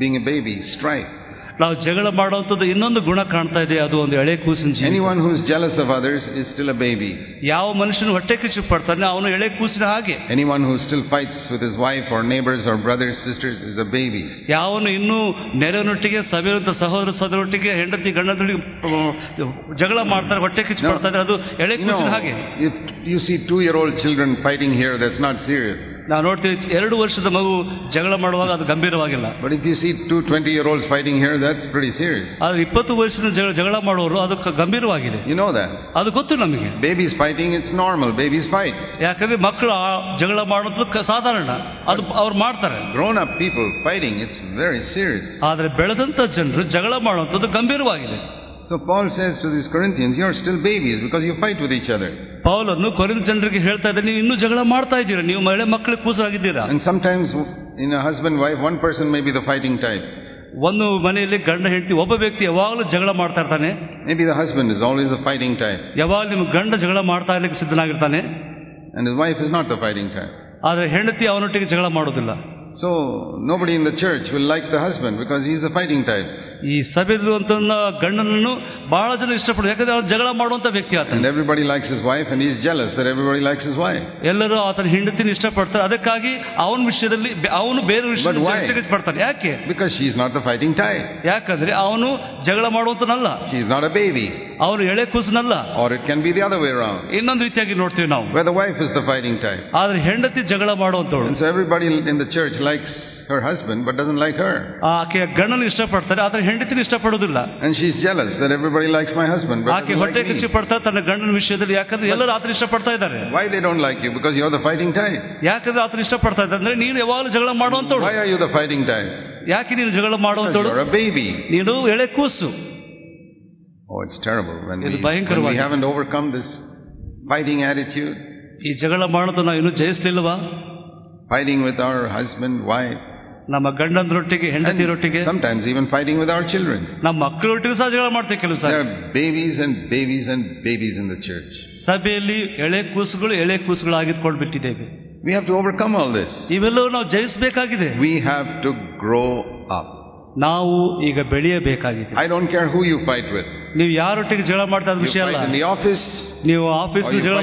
being a baby, strife. ನಾವು ಜಗಳ ಮಾಡುವಂಥದ್ದು ಇನ್ನೊಂದು ಗುಣ ಕಾಣ್ತಾ ಇದೆ ಅದು ಒಂದು ಎಳೆ ಕೂಸಿನ anyone who is jealous of others is still a baby ಯಾವ ಮನುಷ್ಯನ ಹೊಟ್ಟೆ ಕಿಚ್ಚು ಪಡ್ತಾನೆ ಅವನು ಎಳೆ ಕೂಸಿನ ಹಾಗೆ. Anyone who still fights with his wife or neighbours or brothers sisters is a baby ಯಾವನು ಇನ್ನೂ ನೆರೆನೊಟ್ಟಿಗೆ ಸಭೆಯಂತ ಸಹೋದರ ಸಹೋದರೊಟ್ಟಿಗೆ ಹೆಂಡತಿ ಗಂಡದೊಳಗೆ ಜಗಳ ಮಾಡ್ತಾರೆ ಹೊಟ್ಟೆ ಕಿಚ್ಚು ಪಡ್ತಾರೆ ಅದು ಎಳೆ ಕೂಸಿನ ಹಾಗೆ. You see two year old children fighting here that's not serious ನಾವು ನೋಡ್ತೀವಿ ಎರಡು ವರ್ಷದ ಮಗು ಜಗಳ ಮಾಡುವಾಗ ಅದು ಗಂಭೀರವಾಗಿಲ್ಲ But if you see two 20-year-olds fighting here, that's pretty serious. ಆದ್ರೆ ಇಪ್ಪತ್ತು ವರ್ಷದ ಜಗಳ ಜಗಳ ಮಾಡುವವರು ಅದು ಕ- ಗಂಭೀರವಾಗಿದೆ You know that. ಅದು ಗೊತ್ತು ನಮಗೆ Babies fighting, it's normal. Babies fight. ಯಾಕಂದ್ರೆ ಮಕ್ಕಳು ಆ ಜಗಳ ಮಾಡೋದು ಕ- ಸಾಧಾರಣ ಅದು ಅವ್ರು ಮಾಡ್ತಾರೆ Grown-up people fighting, it's very serious. ಆದ್ರೆ ಬೆಳೆದಂತ ಜನರು ಜಗಳ ಮಾಡುವಂಥದ್ದು ಗಂಭೀರವಾಗಿದೆ So Paul says to these Corinthians, you're still babies because you fight with each other. ಪೌಲನ್ನು ಕೊರಿನ ಜನರಿಗೆ ಹೇಳ್ತಾ ಇದ್ದಾರೆ ನೀವು ಇನ್ನೂ ಜಗಳ ಮಾಡ್ತಾ ಇದ್ದೀರಾ ನೀವು ಮಳೆ ಮಕ್ಕಳಿಗೆ ಕೂಸಾಗಿದ್ದೀರಾ And sometimes in a husband-wife, one person may be the fighting type. ಒಂದು ಮನೆಯಲ್ಲಿ ಗಂಡ ಹೆಂಡತಿ ಒಬ್ಬ ವ್ಯಕ್ತಿ ಯಾವಾಗಲೂ ಜಗಳ ಮಾಡ್ತಾ ಇರ್ತಾನೆ Maybe the husband is always the fighting type. ಯಾವಾಗ ನಿಮ್ಮ ಗಂಡ ಜಗಳ ಮಾಡ್ತಾ ಇರ್ಲಿಕ್ಕೆ ಸಿದ್ಧನಾಗಿರ್ತಾನೆ And his wife is not the fighting type. ಆದ್ರೆ ಹೆಂಡತಿ ಅವನೊಟ್ಟಿಗೆ ಜಗಳ ಮಾಡೋದಿಲ್ಲ So nobody in the church will like the husband because he's the fighting type. ಈ ಸಭೆಯಲ್ಲಿರುವಂತ ಗಂಡನನ್ನು ಬಹಳ ಜನ ಇಷ್ಟಪಡೋದು ಯಾಕಂದ್ರೆ ಅವನು ಜಗಳ ಮಾಡುವಂತ ವ್ಯಕ್ತಿ ಆತ And everybody likes his wife and he's jealous that everybody likes his wife. ಎಲ್ಲರೂ ಆತನ ಹೆಂಡತಿನ ಇಷ್ಟಪಡ್ತಾರೆ ಅದಕ್ಕಾಗಿ ಅವನ ವಿಷಯದಲ್ಲಿ ಬೆ- ಅವನು ಬೇರೆ But why? ವಿಷಯದಲ್ಲಿ ಪಡ್ತಾನೆ ಯಾಕೆ Because she's not the fighting type. ಯಾಕಂದ್ರೆ ಅವನು ಜಗಳ ಮಾಡುವಂತನಲ್ಲ She's not a baby. ಅವನು ಎಳೆ ಕೂಸನಲ್ಲ Or it can be the other way around, ಇನ್ನೊಂದು ರೀತಿಯಾಗಿ ನೋಡ್ತೀವಿ ನಾವು where the wife is the fighting type. ಆದ್ರೆ ಹೆಂಡತಿ ಜಗಳ ಮಾಡುವಂತವಳು And so everybody in the church likes her husband but doesn't like her. ಆಕೆ ಗಂಡನ ಇಷ್ಟಪಡ್ತಾರೆ ಆದ್ರೆ ಹೆಂಡತಿನ ಇಷ್ಟಪಡೋದಿಲ್ಲ And she's jealous that everybody likes my husband but ಆಕೆ doesn't ಹೊಟ್ಟೆ like ಕಿಚ್ಚಿ me. ಪಡ್ತಾ ತನ್ನ ಗಂಡನ ವಿಷಯದಲ್ಲಿ ಯಾಕಂದ್ರೆ ಎಲ್ಲರೂ ಆತನ ಇಷ್ಟಪಡ್ತಾ ಇದ್ದಾರೆ Why they don't like you? Because you're the fighting type. ಯಾಕಂದ್ರೆ ಆತನ ಇಷ್ಟಪಡ್ತಾ ಇದ್ದಾರೆ ಅಂದ್ರೆ ನೀನು ಯಾವಾಗಲೂ ಜಗಳ ಮಾಡುವಂತವಳು Why are you the fighting type? ಯಾಕೆ ನೀನು ಜಗಳ Because ಮಾಡುವಂತವಳು you're a baby. ನೀನು ಎಳೆ ಕೂಸು Oh, it's terrible when we, ಇದು when we ಭಯಂಕರವಾಗಿದೆ. haven't overcome this fighting attitude, ಈ ಜಗಳ ಮಾಡೋದು ನಾವು ಇನ್ನೂ ಜಯಿಸ್ಲಿಲ್ವಾ fighting with our husband, wife, ನಮ್ಮ ಗಂಡಂದ್ರೊಟ್ಟಿಗೆ ಹೆಂಡತಿರೊಟ್ಟಿಗೆ sometimes even fighting with our children. ನಮ್ಮ ಮಕ್ಕಳೊಟ್ಟಿಗೆ ಸಹ ಜಗಳ ಮಾಡ್ತೀವಿ ಕೆಲಸ There are babies and babies and babies in the church. ಸಭೆಯಲ್ಲಿ ಎಳೆ ಕೂಸುಗಳು ಎಳೆ ಕೂಸುಗಳು ಆಗಿದ್ಕೊಂಡು ಬಿಟ್ಟಿದ್ದೇವೆ We have to overcome all this. ಇವೆಲ್ಲವೂ ನಾವು ಜಯಿಸಬೇಕಾಗಿದೆ We have to grow up. ನಾವು ಈಗ ಬೆಳೆಯಬೇಕಾಗಿದೆ. I don't care who you fight with ನೀವು ಯಾರೊಟ್ಟಿಗೆ ಜಗಳ ಮಾಡ್ತಾ ವಿಷಯ ಅಲ್ಲ. ಆಫೀಸ್ ನೀವು ಆಫೀಸ್ ಜಗಳ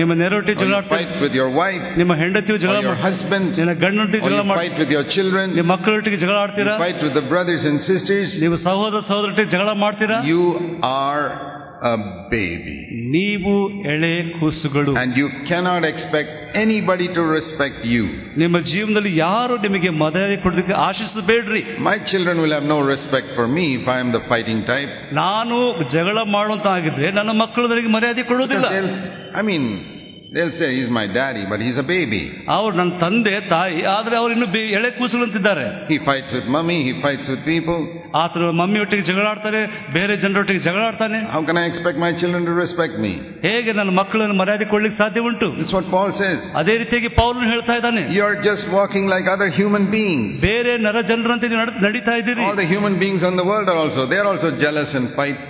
ನಿಮ್ಮ ನೆರೊಟ್ಟಿಗೆ ಜಗಳ ವಿತ್ ಯುವರ್ ವೈಫ್ ನಿಮ್ಮ ಹೆಂಡತಿ ಜಗಳ ಹಸ್ಬೆಂಡ್ ನಿಮ್ಮ ಗಂಡನೊಟ್ಟಿಗೆ ಜಗಳ ಫೈಟ್ ವಿತ್ ಯುವರ್ ಚಿಲ್ಡ್ರನ್ ನಿಮ್ಮ ಮಕ್ಕಳೊಟ್ಟಿಗೆ ಜಗಳ ಆಡ್ತೀರಾ? Fight with the brothers and sisters ನೀವು ಸಹೋದರ ಸಹೋದರೊಟ್ಟಿಗೆ ಜಗಳ ಮಾಡ್ತೀರಾ? You are a baby. ನೀವು ಎಳೆ ಕೂಸುಗಳು And you cannot expect anybody to respect you. ನಿಮ್ಮ ಜೀವನದಲ್ಲಿ ಯಾರು ನಿಮಗೆ ಮರ್ಯಾದೆ ಕೊಡೋದಕ್ಕೆ ಆಶಿಸಬೇಡ್ರಿ My children will have no respect for me if I am the fighting type. ನಾನು ಜಗಳ ಮಾಡುವಂತ ಆಗಿದ್ರೆ ನನ್ನ ಮಕ್ಕಳು ನನಗೆ ಮರ್ಯಾದೆ ಕೊಡೋದಿಲ್ಲ Because they'll- I mean, They'll say, He's my daddy, but he's a baby. ಅವ್ರು ನನ್ನ ತಂದೆ ತಾಯಿ ಆದ್ರೆ ಅವ್ರು ಇನ್ನು ಬೆ- ಎಳೆ ಕೂಸುಗಳಂತಿದ್ದಾರೆ He fights with mummy, he fights with people. ಆತನು ಮಮ್ಮಿಯೊಟ್ಟಿಗೆ ಜಗಳಾಡ್ತಾರೆ ಬೇರೆ ಜನರೊಟ್ಟಿಗೆ ಜಗಳಾಡ್ತಾನೆ How can I expect my children to respect me? ಹೇಗೆ ನನ್ನ ಮಕ್ಕಳನ್ನು ಮರ್ಯಾದೆ ಕೊಡ್ಲಿಕ್ಕೆ ಸಾಧ್ಯ ಉಂಟು This is what Paul says. ಅದೇ ರೀತಿಯಾಗಿ ಪೌಲನು ಹೇಳ್ತಾ ಇದ್ದಾನೆ You're just walking like other human beings. ಬೇರೆ ನರ ಜನರಂತೆ ನೀವು ನಡ್- ನಡೀತಾ ಇದ್ದೀರಿ All the human beings on the world are also, they're also jealous and fight.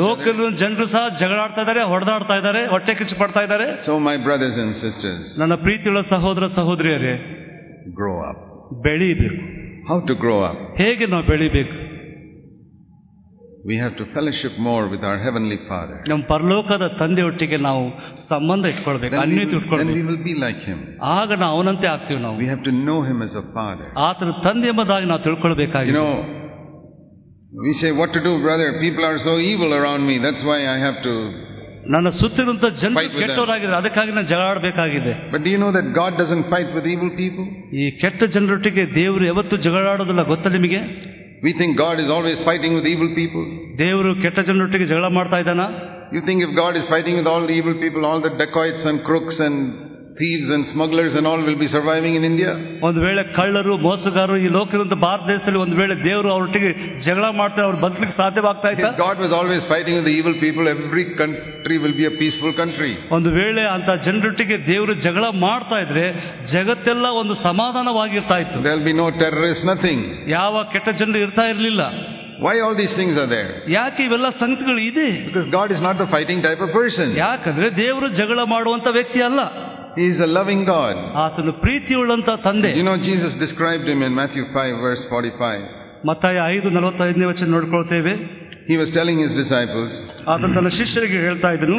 Local ಜನರು ಸಹ ಜಗಳಾಡ್ತಾ ಇದ್ದಾರೆ ಹೊಡೆದಾಡ್ತಾ ಇದ್ದಾರೆ ಹೊಟ್ಟೆ ಕಿಚ್ಚು ಪಡ್ತಾ ಇದ್ದಾರೆ. So my brothers and sisters ನನ್ನ ಪ್ರೀತಿಯುಳ್ಳ ಸಹೋದರ ಸಹೋದರಿಯರೇ ಗ್ರೋ ಅಪ್ ಬೆಳಿಬೇಕು. ಹೌ ಟು ಗ್ರೋ ಅಪ್ ಹೇಗೆ ನಾವು ಬೆಳಿಬೇಕು? We have to fellowship more with our heavenly father ನಮ್ಮ ಪರಲೋಕದ ತಂದೆಯೊಟ್ಟಿಗೆ ನಾವು ಸಂಬಂಧ ಇಟ್ಕೊಳ್ಬೇಕು ಅನ್ಯತೆ ಇಟ್ಕೊಳ್ಬೇಕು. ವಿಲ್ ಬಿ ಲೈಕ್ ಹಿಮ್ ಆಗ ನಾವು ಅವನಂತೆ ಆಗ್ತೀವಿ ನಾವು. We have to know him as a father ಆತನ ತಂದೆ ಎಂಬುದಾಗಿ ನಾವು ತಿಳ್ಕೊಳ್ಬೇಕಾಗಿ you know we say, What to do, brother? People are so evil around me. That's why I have to. ನನ್ನ ಸುತ್ತಿರುವಂತ ಜನರು Fight with them. ಕೆಟ್ಟವರಾಗಿದ್ದಾರೆ ಅದಕ್ಕಾಗಿ ನಾನು ಜಗಳಾಡಬೇಕಾಗಿದೆ But do you know that God doesn't fight with evil people? ಈ ಕೆಟ್ಟ ಜನರೊಟ್ಟಿಗೆ ದೇವರು ಯಾವತ್ತೂ ಜಗಳಾಡೋದಿಲ್ಲ ಗೊತ್ತಾ ನಿಮಗೆ We think God is always fighting with evil people. ದೇವರು ಕೆಟ್ಟ ಜನರೊಟ್ಟಿಗೆ ಜಗಳ ಮಾಡ್ತಾ ಇದ್ದಾನ You think if God is fighting with all the evil people, all the dacoits and crooks and thieves and smugglers and all will be surviving in India? ಒಂದು ವೇಳೆ ಕಳ್ಳರು ಮೋಸಗಾರರು ಈ ಲೋಕದಂತ ಭಾರತ ದೇಶದಲ್ಲಿ ಒಂದು ವೇಳೆ ದೇವರು ಅವರೊಟ್ಟಿಗೆ ಜಗಳ ಮಾಡ್ತಾರೆ ಅವ್ರು ಬದುಕಲಿಕ್ಕೆ ಸಾಧ್ಯವಾಗ್ತಾ ಇತ್ತ If God was always fighting with the evil people, every country will be a peaceful country. ಒಂದು ವೇಳೆ ಅಂತ ಜನರೊಟ್ಟಿಗೆ ದೇವರು ಜಗಳ ಮಾಡ್ತಾ ಇದ್ರೆ ಜಗತ್ತೆಲ್ಲ ಒಂದು ಸಮಾಧಾನವಾಗಿರ್ತಾ ಇತ್ತು There'll be no terrorists, nothing. ಯಾವ ಕೆಟ್ಟ ಜನರು ಇರ್ತಾ ಇರಲಿಲ್ಲ Why all these things are there? ಯಾಕೆ ಇವೆಲ್ಲ ಸಂಗತಿಗಳು ಇದೆ Because God is not the fighting type of person. ಯಾಕಂದ್ರೆ ದೇವರು ಜಗಳ ಮಾಡುವಂತ ವ್ಯಕ್ತಿ ಅಲ್ಲ He is a loving God. ಆತನು ಪ್ರೀತಿಯುಳ್ಳಂತ ತಂದೆ You know, Jesus described him in Matthew 5, verse 45. ಮತ್ತಾಯ ಐದು ನಲವತ್ತೈದನೇ ವಚನ ನೋಡ್ಕೊಳ್ತೇವೆ He was telling his disciples, ಆತನು ತನ್ನ ಶಿಷ್ಯರಿಗೆ ಹೇಳ್ತಾ ಇದ್ದನು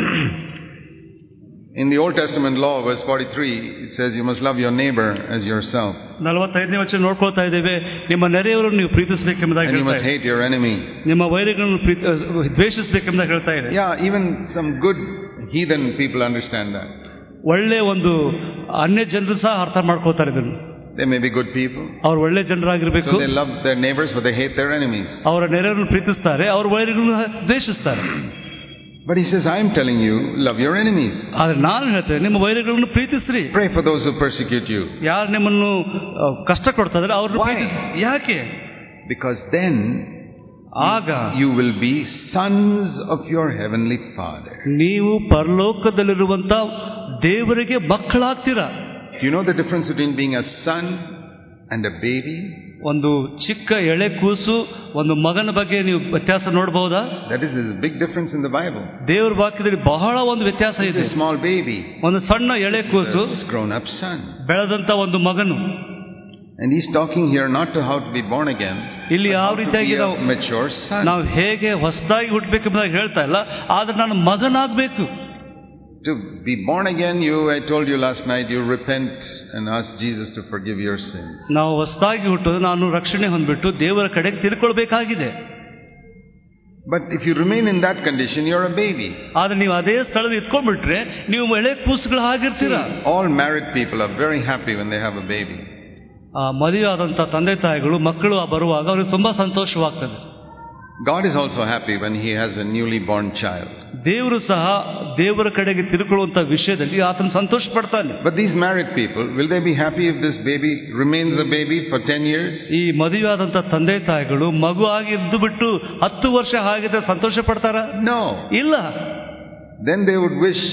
in the Old Testament law, verse 43, it says, You must love your neighbor as yourself, ನಲವತ್ತೈದನೇ ವಚನ ನೋಡ್ಕೊಳ್ತಾ ಇದ್ದೇವೆ ನಿಮ್ಮ ನೆರೆಯವರನ್ನು ನೀವು ಪ್ರೀತಿಸಬೇಕೆಂಬುದಾಗಿ and you ಹೇಳ್ತಾ must ಇದೆ hate your enemy. ನಿಮ್ಮ ವೈರಿಗಳನ್ನು ಪ್ರೀತಿ- ಅಹ್, ದ್ವೇಷಿಸಬೇಕೆಂಬುದಾಗಿ ಹೇಳ್ತಾ ಇದೆ Yeah, even some good heathen people understand that. ಒಳ್ಳೆ ಒಂದು ಅನ್ಯ ಜನರು ಸಹ ಅರ್ಥ ಮಾಡ್ಕೋತಾರೆ ಇದನ್ನು They may be good people. ಅವರು ಒಳ್ಳೆ ಜನರಾಗಿರಬೇಕು. So they love their neighbors, but they hate their enemies. ಅವರ ನೆರೆಯವರನ್ನು ಪ್ರೀತಿಸ್ತಾರೆ ಅವರ ವೈರಿಗಳನ್ನು ದ್ವೇಷಿಸ್ತಾರೆ But he says, I am telling you, love your enemies. ಆದರೆ ನಾನು ಹೇಳ್ತೇನೆ ನಿಮ್ಮ ವೈರಿಗಳನ್ನು ಪ್ರೀತಿಸ್ರಿ Pray for those who persecute you. ಯಾರು ನಿಮ್ಮನ್ನು ಕಷ್ಟ ಕೊಡ್ತಾ ಅವರನ್ನು? ಪ್ರೀತಿಸಿ ಯಾಕೆ Because then Aga. you will be sons of your heavenly Father. ನೀವು ಪರಲೋಕದಲ್ಲಿರುವಂತ ದೇವರಿಗೆ ಮಕ್ಕಳಾಗ್ತೀರಾ? You know the difference between being a son and a baby ಒಂದು ಚಿಕ್ಕ ಎಳೆ ಕೂಸು ಒಂದು ಮಗನ ಬಗ್ಗೆ ನೀವು ವ್ಯತ್ಯಾಸ ನೋಡಬಹುದಾ that is is big difference in the Bible ದೇವರ ವಾಕ್ಯದಲ್ಲಿ ಬಹಳ ಒಂದು ವ್ಯತ್ಯಾಸ ಇದೆ. ಸ್ಮಾಲ್ ಬೇಬಿ ಒಂದು ಸಣ್ಣ ಎಳೆ ಕೂಸು ಗ್ರೋನ್ ಅಪ್ ಸನ್ ಬೆಳೆದಂತ ಒಂದು ಮಗನು. And he's talking here not to how to be born again. ಇಲ್ಲಿ ಯಾವ ರೀತಿಯಾಗಿ ನಾವು ಮೆಚೂರ್ ನಾವು ಹೇಗೆ ಹೊಸದಾಗಿ ಹುಟ್ಟಬೇಕು ಅಂತ ಹೇಳ್ತಾ ಇಲ್ಲ ಆದ್ರೆ ನಾನು ಮಗನಾಗಬೇಕು. To be born again, you, I told you last night, you repent and ask Jesus to forgive your sins. ನಾವು ಹೊಸದಾಗಿ ಹುಟ್ಟೋದು ನಾನು ರಕ್ಷಣೆ ಹೊಂದ್ಬಿಟ್ಟು ದೇವರ ಕಡೆಗೆ ತಿರ್ಕೊಳ್ಬೇಕಾಗಿದೆ But if you remain in that condition, you're a baby. ಆದ್ರೆ ನೀವು ಅದೇ ಸ್ಥಳದಲ್ಲಿ ಇಟ್ಕೊಂಡ್ಬಿಟ್ರೆ ನೀವು ಎಳೆ ಕೂಸುಗಳು ಆಗಿರ್ತೀರಾ All married people are very happy when they have a baby. ಆ ಮದುವೆ ಆದಂತ ತಂದೆ ತಾಯಿಗಳು ಮಕ್ಕಳು ಬರುವಾಗ ಅವ್ರಿಗೆ ತುಂಬಾ ಸಂತೋಷವಾಗ್ತದೆ God is also happy when he has a newly born child ದೇವರು ಸಹ ದೇವರ ಕಡೆಗೆ ತಿರುಕೊಳ್ಳುವಂತಹ ವಿಷಯದಲ್ಲಿ ಆತನ ಸಂತೋಷ ಪಡ್ತಾನೆ but these married people will they be happy if this baby remains a baby for ten years ಈ ಮದುವೆಯಾದಂತಹ ತಂದೆ ತಾಯಿಗಳು ಮಗು ಆಗಿ ಇದ್ದು ಬಿಟ್ಟು ಹತ್ತು ವರ್ಷ ಆಗಿದ್ರೆ ಸಂತೋಷ ಪಡ್ತಾರ ನೋ ಇಲ್ಲ. Then they would wish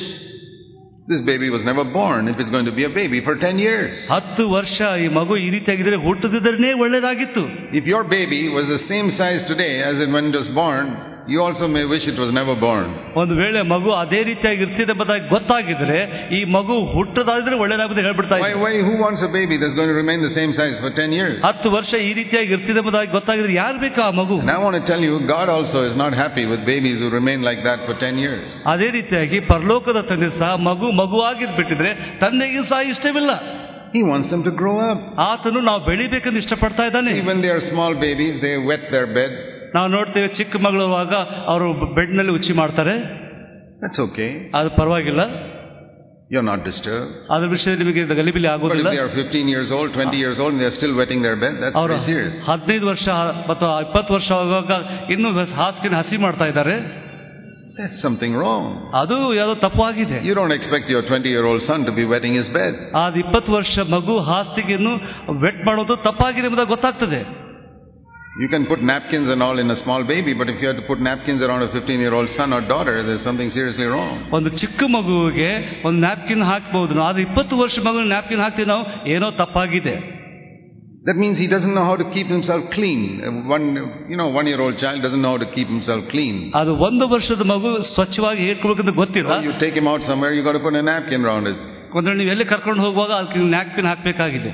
this baby was never born if it's going to be a baby for 10 years. ಹತ್ತು ವರ್ಷ ಈ ಮಗು ಈ ರೀತಿಯಾಗಿದ್ರೆ ಹುಟ್ಟದಿದ್ರೆ ಒಳ್ಳೇದಾಗಿತ್ತು If your baby was the same size today as it when it was born, you also may wish it was never born. ಒಂದು ವೇಳೆ ಮಗು ಅದೇ ರೀತಿಯಾಗಿ ಇರ್ತಿದೆ ಎಂಬುದಾಗಿ ಗೊತ್ತಾಗಿದ್ರೆ ಈ ಮಗು ಹುಟ್ಟದಾದ್ರೆ ಒಳ್ಳೇದಾಗುತ್ತೆ ಹೇಳ್ಬಿಡ್ತಾ Why, ಇದ್ರು. why, who wants a baby that's going to remain the same size for 10 years? ಹತ್ತು ವರ್ಷ ಈ ರೀತಿಯಾಗಿ ಇರ್ತಿದೆ ಎಂಬುದಾಗಿ ಗೊತ್ತಾಗಿದ್ರೆ ಯಾರು ಬೇಕಾ ಆ ಮಗು And I want to tell you, God also is not happy with babies who remain like that for 10 years. ಅದೇ ರೀತಿಯಾಗಿ ಪರಲೋಕದ ತಂದೆ ಸಹ ಮಗು ಮಗುವಾಗಿದ್ ಬಿಟ್ಟಿದ್ರೆ ತಂದೆಗೆ ಸಹ ಇಷ್ಟವಿಲ್ಲ He wants them to grow up. ಆತನು ನಾವು ಬೆಳಿಬೇಕಂತ ಇಷ್ಟಪಡ್ತಾ ಇದ್ದಾನೆ See, when they are small babies, they wet their bed. ನಾವು ನೋಡ್ತೇವೆ ಚಿಕ್ಕ ಮಗಳುವಾಗ ಅವರು ಬೆಡ್ನಲ್ಲಿ ಉಚ್ಚಿ ಮಾಡ್ತಾರೆ. ದಟ್ಸ್ ಓಕೆ ಅದು ಪರವಾಗಿಲ್ಲ. ಯು ಆರ್ ನಾಟ್ ಡಿಸ್ಟರ್ಬ್ ಅದರ ವಿಷಯ ನಿಮಗೆ ಗಲಿಬಿಲಿ ಆಗೋದಿಲ್ಲ. You 15 years old 20 years old they are still wetting their bed that's ಅವರು 15 ವರ್ಷ ಅಥವಾ 20 ವರ್ಷ ಆಗುವಾಗ ಇನ್ನೂ ಹಾಸಿಗೆ ಹಸಿ ಮಾಡ್ತಾ ಇದ್ದಾರೆ. ಸಮಥಿಂಗ್ something ಅದು ಯಾವುದೋ ತಪ್ಪಾಗಿದೆ. You don't expect your twenty year old son to be wetting his bed ಅದು ಇಪ್ಪತ್ತು ವರ್ಷ ಮಗು ಹಾಸಿಗೆಯನ್ನು ವೆಟ್ ಮಾಡೋದು ತಪ್ಪಾಗಿದೆ ಎಂಬುದಾಗಿ ಗೊತ್ತಾಗ್ತದೆ. You can put napkins and all in a small baby, but if you have to put napkins around a 15 year old son or daughter, there's something seriously wrong. ಒಂದು ಚಿಕ್ಕ ಮಗುವಿಗೆ ಒಂದು ನ್ಯಾಪ್ಕಿನ್ ಹಾಕ್ಬಹುದು ಆದ್ರೆ ಇಪ್ಪತ್ತು ವರ್ಷ ಮಗುವಿನ ನ್ಯಾಪ್ಕಿನ್ ಹಾಕ್ತೀವಿ ನಾವು ಏನೋ ತಪ್ಪಾಗಿದೆ That means he doesn't know how to keep himself clean. One, you know, one year old child doesn't know how to keep himself clean. ಅದು ಒಂದು ವರ್ಷದ ಮಗು ಸ್ವಚ್ಛವಾಗಿ ಇಟ್ಕೊಳ್ಬೇಕಂತ ಗೊತ್ತಿಲ್ಲ So you take him out somewhere, you got to put a napkin around it. ಒಂದು ನೀವು ಎಲ್ಲಿ ಕರ್ಕೊಂಡು ಹೋಗುವಾಗ ಅದಕ್ಕೆ ನ್ಯಾಪ್ಕಿನ್ ಹಾಕಬೇಕಾಗಿದೆ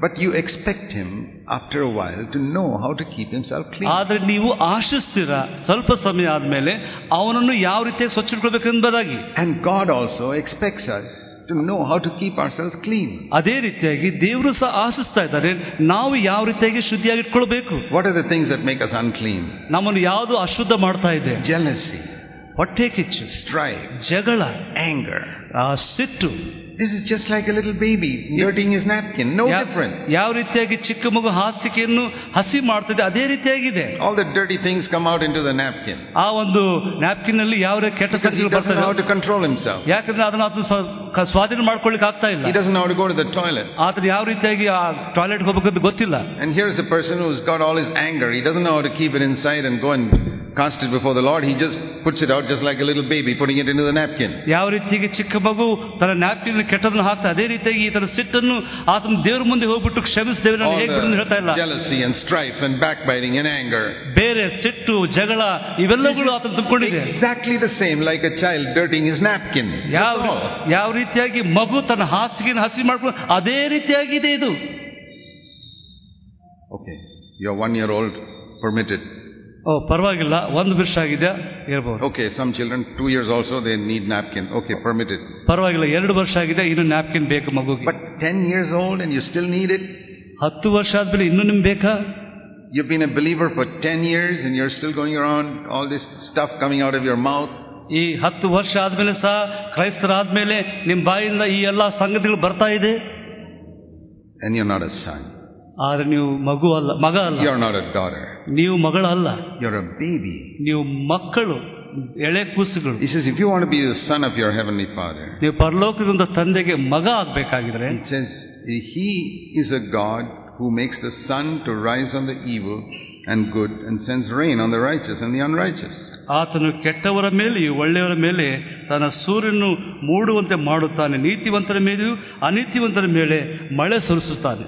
But you expect him, after a while, to know how to keep himself clean. ಆದ್ರೆ ನೀವು ಆಶಿಸ್ತೀರ ಸ್ವಲ್ಪ ಸಮಯ ಆದ್ಮೇಲೆ ಅವನನ್ನು ಯಾವ ರೀತಿಯಾಗಿ ಸ್ವಚ್ಛ ಇಟ್ಕೊಳ್ಬೇಕೆಂಬುದಾಗಿ And God also expects us to know how to keep ourselves clean. ಅದೇ ರೀತಿಯಾಗಿ ದೇವರು ಸಹ ಆಶಿಸ್ತಾ ಇದ್ದಾರೆ ನಾವು ಯಾವ ರೀತಿಯಾಗಿ ಶುದ್ಧಿಯಾಗಿ ಇಟ್ಕೊಳ್ಬೇಕು What are the things that make us unclean? ನಮ್ಮನ್ನು ಯಾವುದು ಅಶುದ್ಧ ಮಾಡ್ತಾ ಇದೆ Jealousy, ಹೊಟ್ಟೆ ಕಿಚ್ಚು strife, ಜಗಳ anger. ಆ ಸಿಟ್ಟು This is just like a little baby dirtying his napkin. No yeah- different. ಯಾವ ರೀತಿಯಾಗಿ ಚಿಕ್ಕ ಮಗು ಹಾಸಿಗೆಯನ್ನು ಹಸಿ ಮಾಡ್ತದೆ ಅದೇ ರೀತಿಯಾಗಿದೆ All the dirty things come out into the napkin. ಆ ಒಂದು ನ್ಯಾಪ್ಕಿನ್ ನಲ್ಲಿ ಯಾವ ರೀತಿ ಕೆಟ್ಟ Because he ಸಂಗತಿಗಳು doesn't know how ಬರ್ತದೆ to control himself. ಯಾಕಂದ್ರೆ ಅದನ್ನ ಆತನ ಸ್ವ- ಕ- ಸ್ವಾಧೀನ ಮಾಡ್ಕೊಳ್ಳಿಕ್ಕೆ ಆಗ್ತಾ He ಇಲ್ಲ doesn't know how to go to the toilet. ಆತನ ಯಾವ ರೀತಿಯಾಗಿ ಆ ಟಾಯ್ಲೆಟ್ ಹೋಗ್ಬೇಕಂತ ಗೊತ್ತಿಲ್ಲ And here's a person who's got all his anger. He doesn't know how to keep it inside and go and cast it before the Lord. He just puts it out just like a little baby, putting it into the napkin. ಯಾವ ರೀತಿಯಾಗಿ ಚಿಕ್ಕ ಮಗು ತನ್ನ napkin ಕೆಟ್ಟದನ್ನು ಹಾಕ್ತಾ ಅದೇ ರೀತಿಯಾಗಿ ತನ್ನ ಸಿಟ್ಟನ್ನು ಆತನ ದೇವರ ಮುಂದೆ ಹೋಗ್ಬಿಟ್ಟು ಕ್ಷಮಿಸ್ ದೇವರು All ಹೇಗೆ ಬಿಡು ಅಂತ ಹೇಳ್ತಾ ಇಲ್ಲ the jealousy and strife and backbiting and anger. ಬೇರೆ ಸಿಟ್ಟು ಜಗಳ ಇವೆಲ್ಲಗಳು ಆತನ ತುಂಬಿಕೊಂಡಿದೆ Exactly the same like a child dirtying his napkin. ಯಾವ That's all. ಯಾವ ರೀತಿಯಾಗಿ ಮಗು ತನ್ನ ಹಾಸಿಗೆನ ಹಸಿ ಮಾಡ್ಕೊಂಡು ಅದೇ ರೀತಿಯಾಗಿದೆ ಇದು Okay. Your one year old permitted. ಓ ಪರವಾಗಿಲ್ಲ. ಒಂದು ವರ್ಷ ಆಗಿದೆ ಇರಬಹುದು. Okay some children two years also they need napkin okay permitted ಪರವಾಗಿಲ್ಲ. ಎರಡು ವರ್ಷ ಆಗಿದೆ ಇನ್ನು ನ್ಯಾಪ್ಕಿನ್ ಬೇಕು ಮಗುಗೆ. But 10 years old and you still need it ಹತ್ತು ವರ್ಷ ಆದ್ಮೇಲೆ ಇನ್ನೂ ನಿಮ್ಗೆ ಬೇಕಾ? You been a believer for 10 years and you're still going around all this stuff coming out of your mouth. ಈ ಹತ್ತು ವರ್ಷ ಆದ್ಮೇಲೆ ಸಹ ಕ್ರೈಸ್ತರಾದ್ಮೇಲೆ ನಿಮ್ಮ ಬಾಯಿಂದ ಈ ಎಲ್ಲಾ ಸಂಗತಿಗಳು ಬರ್ತಾ ಇದೆ? And you're not a son. ಆದ್ರೆ ನೀವು ಮಗು ಅಲ್ಲ ಮಗ ಅಲ್ಲ You're not a daughter. ನೀವು ಮಗಳಲ್ಲ You're a baby. ನೀವು ಮಕ್ಕಳು ಎಳೆ ಕೂಸುಗಳು He says, if you want to be the son of your heavenly father, ನೀವು ಪರಲೋಕದಿಂದ ತಂದೆಗೆ ಮಗ ಆಗ್ಬೇಕಾಗಿದ್ರೆ It says, He is a God who makes the sun to rise on the evil and good and sends rain on the righteous and the unrighteous. ಆತನು ಕೆಟ್ಟವರ ಮೇಲೆಯೂ ಒಳ್ಳೆಯವರ ಮೇಲೆ ತನ್ನ ಸೂರ್ಯನು ಮೂಡುವಂತೆ ಮಾಡುತ್ತಾನೆ ನೀತಿವಂತರ ಮೇಲೆಯೂ ಅನೀತಿವಂತರ ಮೇಲೆ ಮಳೆ ಸುರಿಸುತ್ತಾನೆ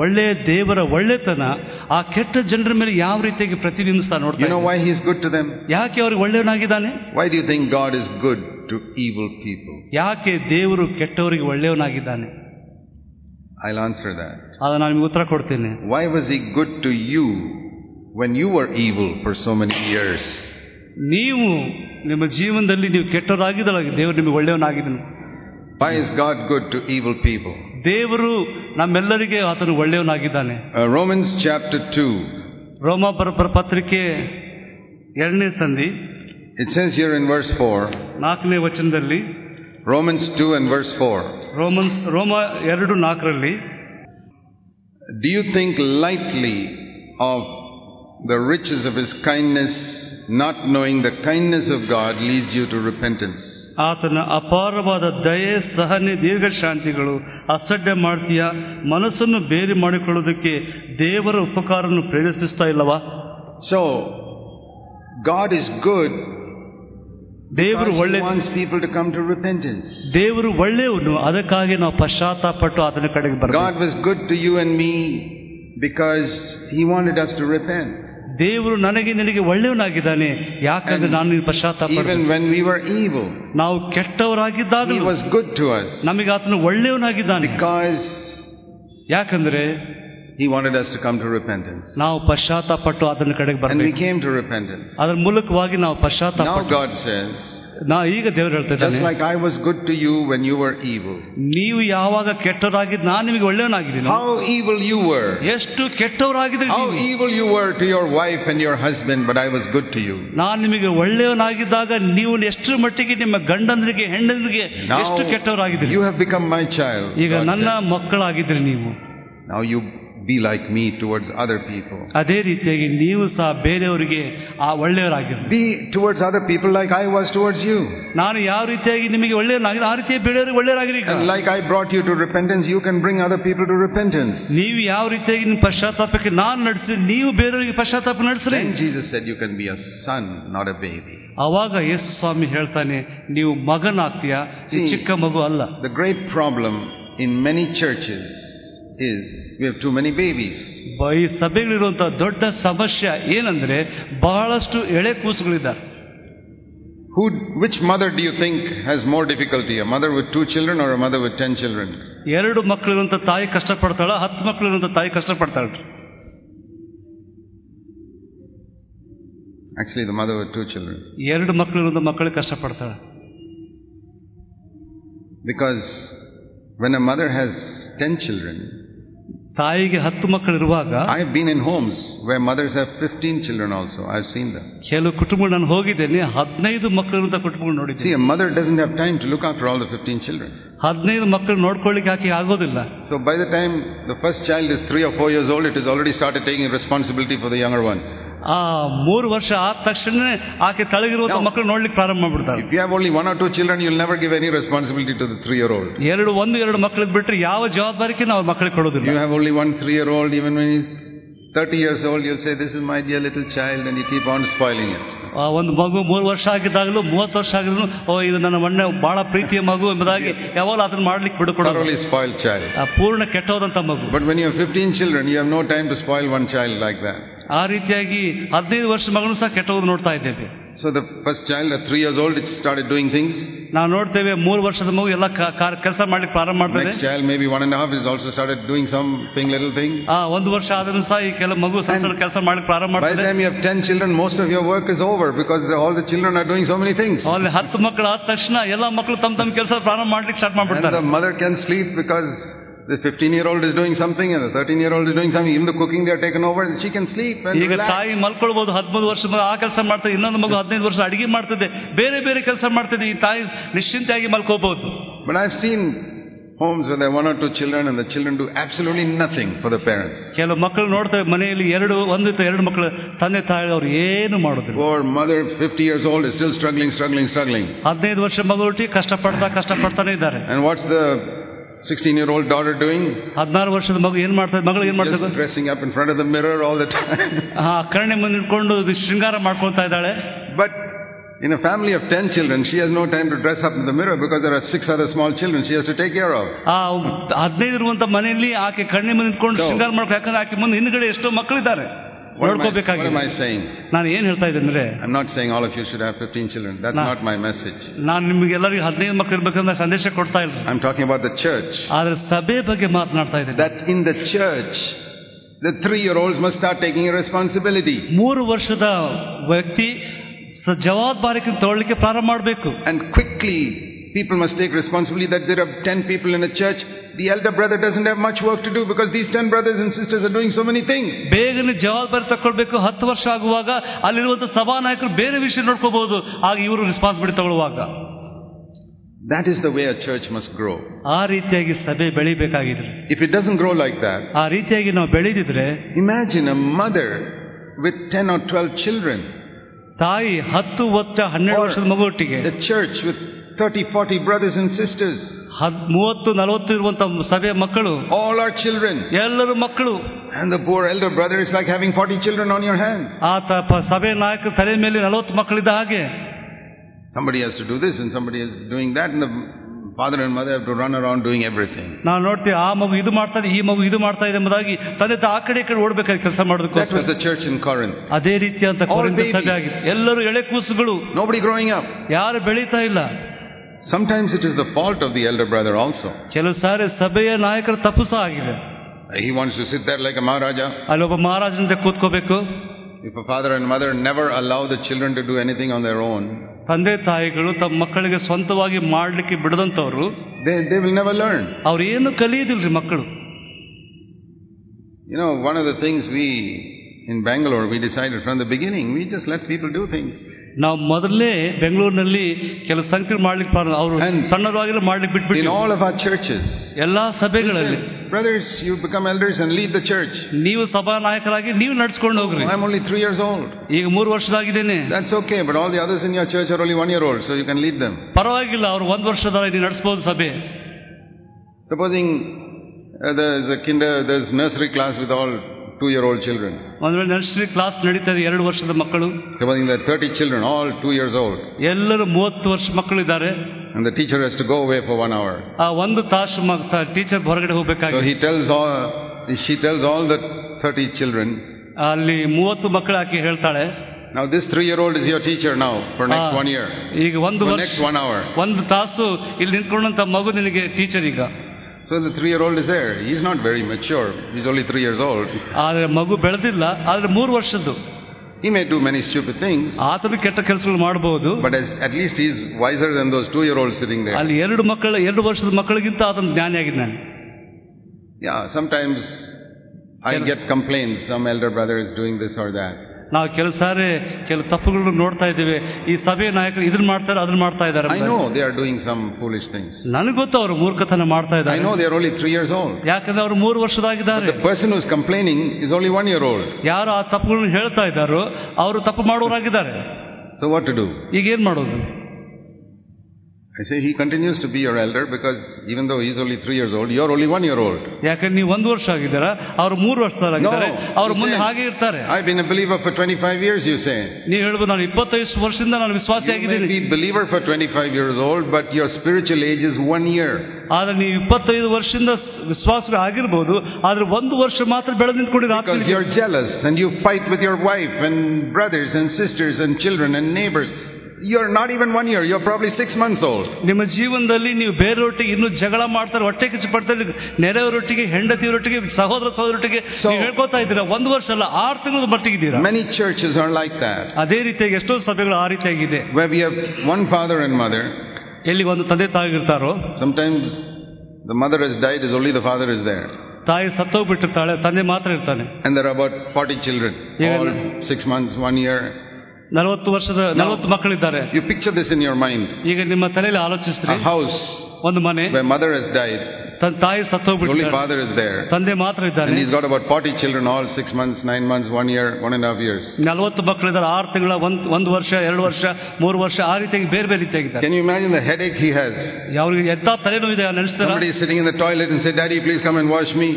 ಒಳ್ಳೆಯ ದೇವರ ಒಳ್ಳೆತನ ಆ ಕೆಟ್ಟ ಜನರ ಮೇಲೆ ಯಾವ ರೀತಿಯಾಗಿ ಪ್ರತಿನಿಧಿಸ್ತಾ ನೋಡ್ತಾರೆ why is good to them ಯಾಕೆ ಅವ್ರಿಗೆ ಒಳ್ಳೆಯವನಾಗಿದ್ದಾನೆ? Why do you think God is good to evil people ಯಾಕೆ ದೇವರು ಕೆಟ್ಟವರಿಗೆ ಒಳ್ಳೆಯವನಾಗಿದ್ದಾನೆ? ಐ ಆನ್ಸರ್ ದಟ್ ಅದ ನಾನು ನಿಮಗೆ ಉತ್ತರ ಕೊಡ್ತೇನೆ. Why was he good to you when you are evil for so many years ನೀವು ನಿಮ್ಮ ಜೀವನದಲ್ಲಿ ನೀವು ಕೆಟ್ಟವರಾಗಿದ್ದಾಗ ದೇವರು ನಿಮಗೆ ಒಳ್ಳೆಯವನಾಗಿದ್ದಾನೆ. Why is God good to evil people ದೇವರು ನಮ್ಮೆಲ್ಲರಿಗೆ ಆತನು ಒಳ್ಳೆಯವನಾಗಿದ್ದಾನೆ Uh, Romans chapter 2, ರೋಮ ಪರ ಪತ್ರಿಕೆ ಎರಡನೇ ಸಂಧಿ it says here in verse 4, ನಾಲ್ಕನೇ ವಚನದಲ್ಲಿ Romans 2 and verse 4, ರೋಮನ್ಸ್ ರೋಮ ಎರಡು ನಾಲ್ಕರಲ್ಲಿ Do you think lightly of the riches of his kindness, not knowing the kindness of God leads you to repentance? ಆತನ ಅಪಾರವಾದ ದಯೆ ಸಹನೆ ದೀರ್ಘ ಶಾಂತಿಗಳು ಅಸಡ್ಡೆ ಮಾಡ್ತೀಯ? ಮನಸ್ಸನ್ನು ಬೇರೆ ಮಾಡಿಕೊಳ್ಳೋದಕ್ಕೆ ದೇವರ ಉಪಕಾರವನ್ನು ಪ್ರೇರೇಪಿಸ್ತಾ ಇಲ್ಲವಾ? ಸೊ ಗಾಡ್ ಇಸ್ ಗುಡ್ ದೇವರು ಒಳ್ಳೆ people to come to repentance ದೇವರು ಒಳ್ಳೆಯವನು. ಅದಕ್ಕಾಗಿ ನಾವು ಪಶ್ಚಾತ್ತಾಪಟ್ಟು ಆತನ ಕಡೆಗೆ ಬರ್ತೀವಿ God was good to you and me because he wanted us to repent ದೇವರು ನನಗೆ ನಿನಗೆ ಒಳ್ಳೆಯವನಾಗಿದ್ದಾನೆ. ಯಾಕಂದ್ರೆ ನಾನು ನೀನು ಪಶ್ಚಾತ್ತಾಪ ನಾವು ಕೆಟ್ಟವರಾಗಿದ್ದಾಗ ಕೆಟ್ಟವರಾಗಿದ್ದಾಗಲೂ was good to us. ನಮಗೆ ಆತನು ಒಳ್ಳೆಯವನಾಗಿದ್ದಾನೆ. ಬಿಕಾಸ್ ಯಾಕಂದ್ರೆ he wanted us to come to repentance. ನಾವು ಪಶ್ಚಾತ್ತಾಪಟ್ಟು ಆತನ ಕಡೆಗೆ And we ಬರಬೇಕು. came to repentance. ಅದರ ಮೂಲಕವಾಗಿ ನಾವು Now ಪಶ್ಚಾತ್ತಾಪ God says, ನಾ ಈಗ ದೇವರು Just ಹೇಳ್ತಿದ್ದಾನೆ like I was good to you when you were evil. ನೀವು ಯಾವಾಗ ಕೆಟ್ಟವರಾಗಿದ್ದು ನಾನು ನಿಮಗೆ ಒಳ್ಳೆಯವನಾಗಿದ್ದೀನಿ How evil you were. ಎಷ್ಟು ಕೆಟ್ಟವರಾಗಿದ್ರಿ How ನೀವು. evil you were to your wife and your husband, but I was good to you. ನಾನು ನಿಮಗೆ ಒಳ್ಳೆಯವನಾಗಿದ್ದಾಗ ನೀವು ಎಷ್ಟರ ಮಟ್ಟಿಗೆ ನಿಮ್ಮ ಗಂಡಂದ್ರಿಗೆ ಹೆಂಡಂದ್ರಿಗೆ ಎಷ್ಟು Now ಕೆಟ್ಟವರಾಗಿದ್ರಿ you have become my child. ಈಗ God ನನ್ನ says. ಮಕ್ಕಳಾಗಿದ್ರಿ ನೀವು Now you be like me towards other people. ಅದೇ ರೀತಿಯಾಗಿ ನೀವು ಸಹ ಬೇರೆಯವರಿಗೆ ಆ ಒಳ್ಳೆಯವರಾಗಿರಿ Be towards other people like I was towards you. ನಾನು ಯಾವ ರೀತಿಯಾಗಿ ನಿಮಗೆ ಒಳ್ಳೆಯವನಾಗಿದೆ ಆ ರೀತಿಯಾಗಿ ಬೇರೆಯವರಿಗೆ ಒಳ್ಳೆಯವರಾಗಿರಿ ಈಗ And like I brought you to repentance, you can bring other people to repentance. ನೀವು ಯಾವ ರೀತಿಯಾಗಿ ನಿಮ್ಮ ಪಶ್ಚಾತ್ತಾಪಕ್ಕೆ ನಾನು ನಡೆಸಿ ನೀವು ಬೇರೆಯವರಿಗೆ ಪಶ್ಚಾತ್ತಾಪ ನಡೆಸ್ರಿ Then Jesus said you can be a son, not a baby. ಅವಾಗ ಯೇಸು ಸ್ವಾಮಿ ಹೇಳ್ತಾನೆ ನೀವು ಮಗನಾಗ್ತೀಯ ಈ See, ಚಿಕ್ಕ ಮಗು ಅಲ್ಲ The great problem in many churches is we have too many babies. ಬ- ಈ ಸಭೆಗಳಿರುವಂತಹ ದೊಡ್ಡ ಸಮಸ್ಯೆ ಏನಂದ್ರೆ ಬಹಳಷ್ಟು ಎಳೆ ಕೂಸುಗಳಿದ್ದಾರೆ Who, which mother do you think has more difficulty? A mother with two children or a mother with ten children? ಎರಡು ಮಕ್ಕಳಿರುವಂತ ತಾಯಿ ಕಷ್ಟಪಡ್ತಾಳ ಹತ್ತು ಮಕ್ಕಳಿರುವಂತ ತಾಯಿ ಕಷ್ಟಪಡ್ತಾಳ Actually, the mother with two children. ಎರಡು ಮಕ್ಕಳಿರುವಂತ ಮಕ್ಕಳು ಕಷ್ಟಪಡ್ತಾಳ Because when a mother has ten children, ತಾಯಿಗೆ ಹತ್ತು ಮಕ್ಕಳಿರುವಾಗ I have been in homes where mothers have 15 children also. I've seen them. ಕೆಲವು ಕುಟುಂಬಗಳು ನಾನು ಹೋಗಿದ್ದೇನೆ ಹದಿನೈದು ಮಕ್ಕಳಿರುವಂತ ಕುಟುಂಬಗಳು See, ನೋಡಿದ್ದೀನಿ a mother doesn't have time to look after all the 15 children. ಹದಿನೈದು ಮಕ್ಕಳು ನೋಡ್ಕೊಳ್ಳಿಕ್ಕೆ ಆಕೆ ಆಗೋದಿಲ್ಲ So by the time the first child is three or four years old, it has already started taking responsibility for the younger ones. ಆ ಮೂರು ವರ್ಷ ಆದ ತಕ್ಷಣ ಆಕೆ ತಳಗಿರುವಂತ No. ಮಕ್ಕಳು ನೋಡ್ಲಿಕ್ಕೆ ಪ್ರಾರಂಭ ಮಾಡ್ಬಿಡ್ತಾರೆ If you have only one or two children, you'll never give any responsibility to the three-year-old. ಎರಡು ಒಂದು ಎರಡು ಮಕ್ಕಳಿಗೆ ಬಿಟ್ರೆ ಯಾವ ಜವಾಬ್ದಾರಿಕೆ ನಾವು ಮಕ್ಕಳಿಗೆ ಕೊಡೋದಿಲ್ಲ You have only one three-year-old, even when he's 30 years old, you'll say, this is my dear little child, and you keep on spoiling it. ಆ ಒಂದು ಮಗು ಮೂರು ವರ್ಷ ಆಗಿದ್ದಾಗಲೂ ಮೂವತ್ತು ವರ್ಷ ಆಗಿದ್ರು ಓ ಇದು ನನ್ನ ಮಣ್ಣೆ ಬಹಳ ಪ್ರೀತಿಯ ಮಗು ಎಂಬುದಾಗಿ ಯಾವಾಗ ಅದನ್ನ ಮಾಡ್ಲಿಕ್ಕೆ ಬಿಡುಕೊಡೋದು Thoroughly spoiled child. ಆ ಪೂರ್ಣ ಕೆಟ್ಟವರಂತ ಮಗು But when you have 15 children, you have no time to spoil one child like that. ಆ ರೀತಿಯಾಗಿ ಹದಿನೈದು ವರ್ಷ ಮಗಳು ಸಹ ಕೆಟ್ಟವರು ನೋಡ್ತಾ ಇದ್ದೇವೆ. So the first child three years old it start doing things ನಾವು ನೋಡ್ತೇವೆ ಮೂರು ವರ್ಷದ ಮಗು ಎಲ್ಲ ಕೆಲಸ ಮಾಡಲಿಕ್ಕೆ ಪ್ರಾರಂಭ ಮಾಡ್ತದೆ. Child may be one and half is also start doing some thing little thing ಆ ಒಂದು ವರ್ಷ ಆದರೂ ಸಹ ಈ ಕೆಲವು ಮಗು ಸಣ್ಣ ಸಣ್ಣ ಕೆಲಸ ಮಾಡಲಿಕ್ಕೆ ಪ್ರಾರಂಭ ಮಾಡ್ತದೆ. By time you have 10 children most of your work is over because all the children are doing so many things ಅಲ್ಲಿ 10 ಮಕ್ಕಳು ಆದ ತಕ್ಷಣ ಎಲ್ಲ ಮಕ್ಕಳು ತಮ್ಮ ತಮ್ಮ ಕೆಲಸ ಪ್ರಾರಂಭ ಮಾಡ್ಲಿಕ್ಕೆ ಸ್ಟಾರ್ಟ್ ಮಾಡ್ಬಿಡ್ತಾರೆ. Mother can sleep because the 15 year old is doing something and the 13 year old is doing something. Even the cooking they are taken over, and she can sleep and ಈಗ ತಾಯಿ relax. ಮಲ್ಕೊಳ್ಬಹುದು ಹದಿಮೂರು ವರ್ಷ ಮಗ ಆ ಕೆಲಸ ಮಾಡ್ತದೆ ಇನ್ನೊಂದು ಮಗು ಹದಿನೈದು ವರ್ಷ ಅಡಿಗೆ ಮಾಡ್ತದೆ ಬೇರೆ ಬೇರೆ ಕೆಲಸ ಮಾಡ್ತದೆ ಈ ತಾಯಿ ನಿಶ್ಚಿಂತೆಯಾಗಿ ಮಲ್ಕೋಬಹುದು But I've seen homes where there are one or two children and the children do absolutely nothing for the parents. ಕೆಲವು ಮಕ್ಕಳು ನೋಡ್ತೇವೆ ಮನೆಯಲ್ಲಿ ಎರಡು ಒಂದು ಅಥವಾ ಎರಡು ಮಕ್ಕಳು ತಂದೆ ತಾಯಿ ಅವರು ಏನು ಮಾಡೋದಿಲ್ಲ Poor mother, 50 years old, is still struggling, struggling, struggling. ಹದಿನೈದು ವರ್ಷ ಮಗು ಹುಟ್ಟಿ ಕಷ್ಟಪಡ್ತಾ ಕಷ್ಟಪಡ್ತಾನೆ ಇದ್ದಾರೆ And what's the 16 year old daughter doing? ಹದಿನಾರು ವರ್ಷದ ಮಗು ಏನ್ ಮಾಡ್ತದೆ ಮಗಳು ಏನ್ ಮಾಡ್ತದೆ Just dressing up in front of the mirror all the time. ಆ ಕರ್ಣೆ ಮುಂದೆ ನಿಂತ್ಕೊಂಡು ಇದು ಶೃಂಗಾರ ಮಾಡ್ಕೊಳ್ತಾ ಇದ್ದಾಳೆ But in a family of 10 children, she has no time to dress up in the mirror because there are six other small children she has to take care of. ಆ ಹದಿನೈದು ಇರುವಂತ ಮನೆಯಲ್ಲಿ ಆಕೆ ಕಣ್ಣೆ ಮುಂದೆ ನಿಂತ್ಕೊಂಡು So- ಶೃಂಗಾರ ಮಾಡ್ಕೊ ಯಾಕಂದ್ರೆ ಆಕೆ ಮುಂದೆ ಹಿಂದ್ಗಡೆ ಎಷ್ಟೋ ಮಕ್ಕಳಿದ್ದಾರೆ What am, I, what am ನೋಡ್ಕೋಬೇಕಾಗಿದೆ I saying? ನಾನು ಏನ್ ಹೇಳ್ತಾ ಇದ್ದೇನೆ ಅಂದ್ರೆ I'm not saying all of you should have 15 children. That's No. not my message. ನಾನು ನಿಮ್ಗೆಲ್ಲರಿಗೂ ಹದಿನೈದು ಮಕ್ಕಳು ಇರ್ಬೇಕಂದ್ರೆ ಸಂದೇಶ ಕೊಡ್ತಾ ಇಲ್ಲ I'm talking about the church. ಆದ್ರೆ ಸಭೆ ಬಗ್ಗೆ ಮಾತನಾಡ್ತಾ ಇದ್ದೇನೆ That in the church, the three year olds must start taking a responsibility. ಮೂರು ವರ್ಷದ ವ್ಯಕ್ತಿ ಸ- ಜವಾಬ್ದಾರಿಕೆ ತಗೊಳ್ಳಿಕ್ಕೆ ಪ್ರಾರಂಭ ಮಾಡಬೇಕು And quickly, people must take responsibility that there are 10 people in a church. The elder brother doesn't have much work to do because these 10 brothers and sisters are doing so many things. ಬೇಗನೆ ಜವಾಬ್ದಾರಿ ತಗೊಳ್ಬೇಕು ಹತ್ತು ವರ್ಷ ಆಗುವಾಗ ಅಲ್ಲಿರುವಂತ ಸಭಾನಾಯಕರು ಬೇರೆ ವಿಷಯ ನೋಡ್ಕೋಬಹುದು ಆಗ ಇವರು ರೆಸ್ಪಾನ್ಸಿಬಿಲಿಟಿ ತಗೊಳ್ಳುವಾಗ That is the way a church must grow. ಆ ರೀತಿಯಾಗಿ ಸಭೆ ಬೆಳಿಬೇಕಾಗಿದೆ If it doesn't grow like that, ಆ ರೀತಿಯಾಗಿ ನಾವು ಬೆಳೆದಿದ್ರೆ imagine a mother with 10 or 12 children, ತಾಯಿ ಹತ್ತು ವರ್ಷ ಹನ್ನೆರಡು ವರ್ಷದ ಮಗುವೊಟ್ಟಿಗೆ the church with 30, 40 brothers and sisters, ಹದ್ ಮೂವತ್ತು ನಲವತ್ತು ಇರುವಂತ ಸಭೆಯ ಮಕ್ಕಳು all are children. ಎಲ್ಲರೂ ಮಕ್ಕಳು And the poor elder brother is like having 40 children on your hands. ಆತ ಪ- ಸಭೆಯ ನಾಯಕರ ತಲೆ ಮೇಲೆ ನಲವತ್ತು ಮಕ್ಕಳಿದ್ದ ಹಾಗೆ Somebody has to do this and somebody is doing that, and the father and mother have to run around doing everything. ನಾವು ನೋಡ್ತೀವಿ ಆ ಮಗು ಇದು ಮಾಡ್ತಾ ಇದೆ ಈ ಮಗು ಇದು ಮಾಡ್ತಾ ಇದೆ ಎಂಬುದಾಗಿ ತಂದೆ ತಾಯಿ ಆ ಕಡೆ ಈ ಕಡೆ ಓಡ್ಬೇಕಾಗಿ ಕೆಲಸ That ಮಾಡೋದಕ್ಕೋಸ್ಕರ was the church in Corinth. ಅದೇ ರೀತಿಯಂತ All ಕೊರಿಂಥ babies. ಸಭೆ ಆಗಿದೆ ಎಲ್ಲರೂ ಎಳೆ ಕೂಸುಗಳು Nobody growing up. ಯಾರು ಬೆಳೀತಾ ಇಲ್ಲ Sometimes it is the fault of the elder brother also. ಕೆಲವು ಸಾರಿ ಸಭೆಯ ನಾಯಕರ ತಪ್ಪು ಸಹ ಆಗಿದೆ He wants to sit there like a Maharaja. ಅಲ್ಲಿ ಒಬ್ಬ ಮಹಾರಾಜನಂತೆ ಕೂತ್ಕೋಬೇಕು If a father and mother never allow the children to do anything on their own, ತಂದೆ ತಾಯಿಗಳು ತಮ್ಮ ಮಕ್ಕಳಿಗೆ ಸ್ವಂತವಾಗಿ ಮಾಡಲಿಕ್ಕೆ ಬಿಡದಂಥವ್ರು they, they will never learn. ಅವ್ರು ಏನು ಕಲಿಯೋದಿಲ್ರಿ ಮಕ್ಕಳು You know, one of the things we, in Bangalore, we decided from the beginning, we just let people do things. ನಾವು ಮೊದಲೇ ಬೆಂಗಳೂರಿನಲ್ಲಿ ಕೆಲ ಸಂಖ್ಯೆ ಮಾಡ್ಲಿಕ್ಕೆ ಪ್ರಾರಂಭ ಅವರು And- ಸಣ್ಣದಾಗಿಲ್ಲ ಮಾಡ್ಲಿಕ್ಕೆ In ಬಿಟ್ಬಿಟ್ಟು all of our churches, ಎಲ್ಲಾ we ಸಭೆಗಳಲ್ಲಿ said, brothers, you become elders and lead the church. ನೀವು ಸಭಾ ನಾಯಕರಾಗಿ ನೀವು ನಡ್ಸ್ಕೊಂಡು ಹೋಗ್ರಿ I'm only three years old. ಈಗ ಮೂರು ವರ್ಷದಾಗಿದ್ದೇನೆ That's okay, but all the others in your church are only one year old, so you can lead them. ಪರವಾಗಿಲ್ಲ ಅವ್ರು ಒಂದ್ ವರ್ಷದ ನೀವು ನಡೆಸ್ಬೋದು ಸಭೆ Supposing uh, there's a kinder, there's nursery class with all two-year-old children. ಒಂದು ವೇಳೆ nursery class ನಡೀತಾ ಇದೆ ಎರಡು ವರ್ಷದ ಮಕ್ಕಳು there are 30 children, all 2 years old, ಎಲ್ಲರೂ ಮೂವತ್ತು ವರ್ಷ ಮಕ್ಕಳು ಇದ್ದಾರೆ and the teacher has to go away for one hour. ಆ ಒಂದು ತಾಸು ಟೀಚರ್ ಹೊರಗಡೆ ಹೋಗಬೇಕಾಗಿ So he tells all, she tells all the 30 children, ಅಲ್ಲಿ ಮೂವತ್ತು ಮಕ್ಕಳು ಆಕೆ ಹೇಳ್ತಾಳೆ now this three-year-old is your teacher now for next one year, ಈಗ ಒಂದು ವರ್ಷ next one hour. ಒಂದು ತಾಸು ಇಲ್ಲಿ ನಿಂತ್ಕೊಂಡಂತ ಮಗು ನಿನಗೆ ಟೀಚರ್ ಈಗ So the three-year-old is there. He's not very mature. He's only three years old. ಆದ್ರೆ ಮಗು ಬೆಳೆದಿಲ್ಲ ಆದ್ರೆ ಮೂರು ವರ್ಷದ್ದು He may do many stupid things, ಆತನು ಕೆಟ್ಟ ಕೆಲಸಗಳು ಮಾಡಬಹುದು but as, at least he's wiser than those two-year-olds sitting there. ಅಲ್ಲಿ ಎರಡು ಮಕ್ಕಳು ಎರಡು ವರ್ಷದ ಮಕ್ಕಳಿಗಿಂತ ಆತನ ಜ್ಞಾನಿಯಾಗಿದ್ದಾನೆ Yeah, sometimes I Yes. get complaints, some elder brother is doing this or that. ನಾವು ಕೆಲವು ಸಾರಿ ಕೆಲವು ತಪ್ಪುಗಳನ್ನು ನೋಡ್ತಾ ಇದ್ದೀವಿ. ಈ ಸಭೆ ನಾಯಕರು ಇದನ್ನ ಮಾಡ್ತಾರೆ ಅದನ್ನ ಮಾಡ್ತಾ ಇದ್ದಾರೆ I know they are doing some foolish things ನನಗೆ ಗೊತ್ತು ಅವರು ಮೂರ್ಖತನ ಮಾಡ್ತಾ ಇದ್ದಾರೆ. I know they are only 3 years old ಯಾಕಂದ್ರೆ ಅವರು 3 ವರ್ಷದಾಗಿದ್ದಾರೆ. The person who is complaining is only 1 year old ಯಾರು ಆ ತಪ್ಪುಗಳನ್ನು ಹೇಳ್ತಾ ಇದ್ದಾರೋ ಅವರು ತಪ್ಪು ಮಾಡೋರಾಗಿದ್ದಾರೆ ಸೊ ವಾಟ್ ಟು ಡು ಈಗ ಏನು ಮಾಡೋದು? I say he continues to be your elder because even though he's only three years old, you're only one year old. ಯಾಕಂದ್ರೆ ನೀವು ಒಂದು ವರ್ಷ ಆಗಿದ್ದೀರಾ ಅವ್ರು ಮೂರು ವರ್ಷದವರಾಗಿದ್ದಾರೆ ಅವ್ರು he ಮುಂದೆ said, ಹಾಗೆ ಇರ್ತಾರೆ I've been a believer for 25 years, you say. ನೀವು ಹೇಳ್ಬೋದು ನಾನು ಇಪ್ಪತ್ತೈದು ವರ್ಷದಿಂದ ನಾನು You may ವಿಶ್ವಾಸಿಯಾಗಿದ್ದೀನಿ be believer for 25 years old, but your spiritual age is one year. ಆದ್ರೆ ನೀವು ಇಪ್ಪತ್ತೈದು ವರ್ಷದಿಂದ ವಿಶ್ವಾಸ ಆಗಿರ್ಬೋದು ಆದ್ರೆ ಒಂದು ವರ್ಷ ಮಾತ್ರ ಬೆಳೆದು ನಿಂತ್ಕೊಂಡಿರ Because you're jealous and you fight with your wife and brothers and sisters and children and neighbors. You're not even one year, you're probably six months old. ನಿಮ್ಮ ಜೀವನದಲ್ಲಿ ನೀವು ಬೇರೆಯೊಟ್ಟಿಗೆ ಇನ್ನೂ ಜಗಳ ಮಾಡ್ತಾರೆ ಹೊಟ್ಟೆ ಕಿಚ್ಚು ಪಡ್ತಾರೆ ನೆರೆಯವರೊಟ್ಟಿಗೆ ಹೆಂಡತಿಯವರೊಟ್ಟಿಗೆ ಸಹೋದರ ಸಹೋದರೊಟ್ಟಿಗೆ So- ನೀವು ಹೇಳ್ಕೊತಾ ಇದ್ದೀರಾ ಒಂದು ವರ್ಷ ಅಲ್ಲ ಆರು ತಿಂಗಳ ಮಟ್ಟಿಗಿದ್ದೀರಾ Many churches are like that, ಅದೇ ರೀತಿಯಾಗಿ ಎಷ್ಟೋ ಸಭೆಗಳು ಆ ರೀತಿಯಾಗಿದೆ where we have one father and mother. ಎಲ್ಲಿ ಒಂದು ತಂದೆ ತಾಯಿಗಿರ್ತಾರೋ Sometimes the mother has died, is only the father is there. ತಾಯಿ ಸತ್ತೋಗ್ಬಿಟ್ಟಿರ್ತಾಳೆ ತಂದೆ ಮಾತ್ರ ಇರ್ತಾನೆ And there are about 40 children, Yeah. all six months, one year. ನಲವತ್ತು ವರ್ಷದ ನಲವತ್ತು ಮಕ್ಕಳಿದ್ದಾರೆ You picture this in your mind. ಈಗ ನಿಮ್ಮ ತಲೆಯಲ್ಲಿ ಆಲೋಚಿಸ್ತೀರಿ A house ಒಂದು ಮನೆ where mother has died, ತನ್ನ ತಾಯಿ only ಸತ್ತೋಗ್ಬಿಟ್ಟಿದ್ದಾರೆ father is there. ತಂದೆ ಮಾತ್ರ And ಇದ್ದಾನೆ he's got about 40 children, all six months, nine months, one year, one and a half years. ನಲವತ್ತು ಮಕ್ಕಳಿದ್ದಾರೆ ಆರು ತಿಂಗಳ ಒಂದ್ ಒಂದು ವರ್ಷ ಎರಡು ವರ್ಷ ಮೂರು ವರ್ಷ ಆ ರೀತಿಯಾಗಿ ಬೇರೆ ಬೇರೆ ರೀತಿಯಾಗಿದ್ದಾರೆ Can you imagine the headache he has? ಅವ್ರಿಗೆ ಎಂತ ತಲೆನೋವಿದೆ ನೆನೆಸ್ತಾರ Somebody is sitting in the toilet and say, Daddy, please come and wash me.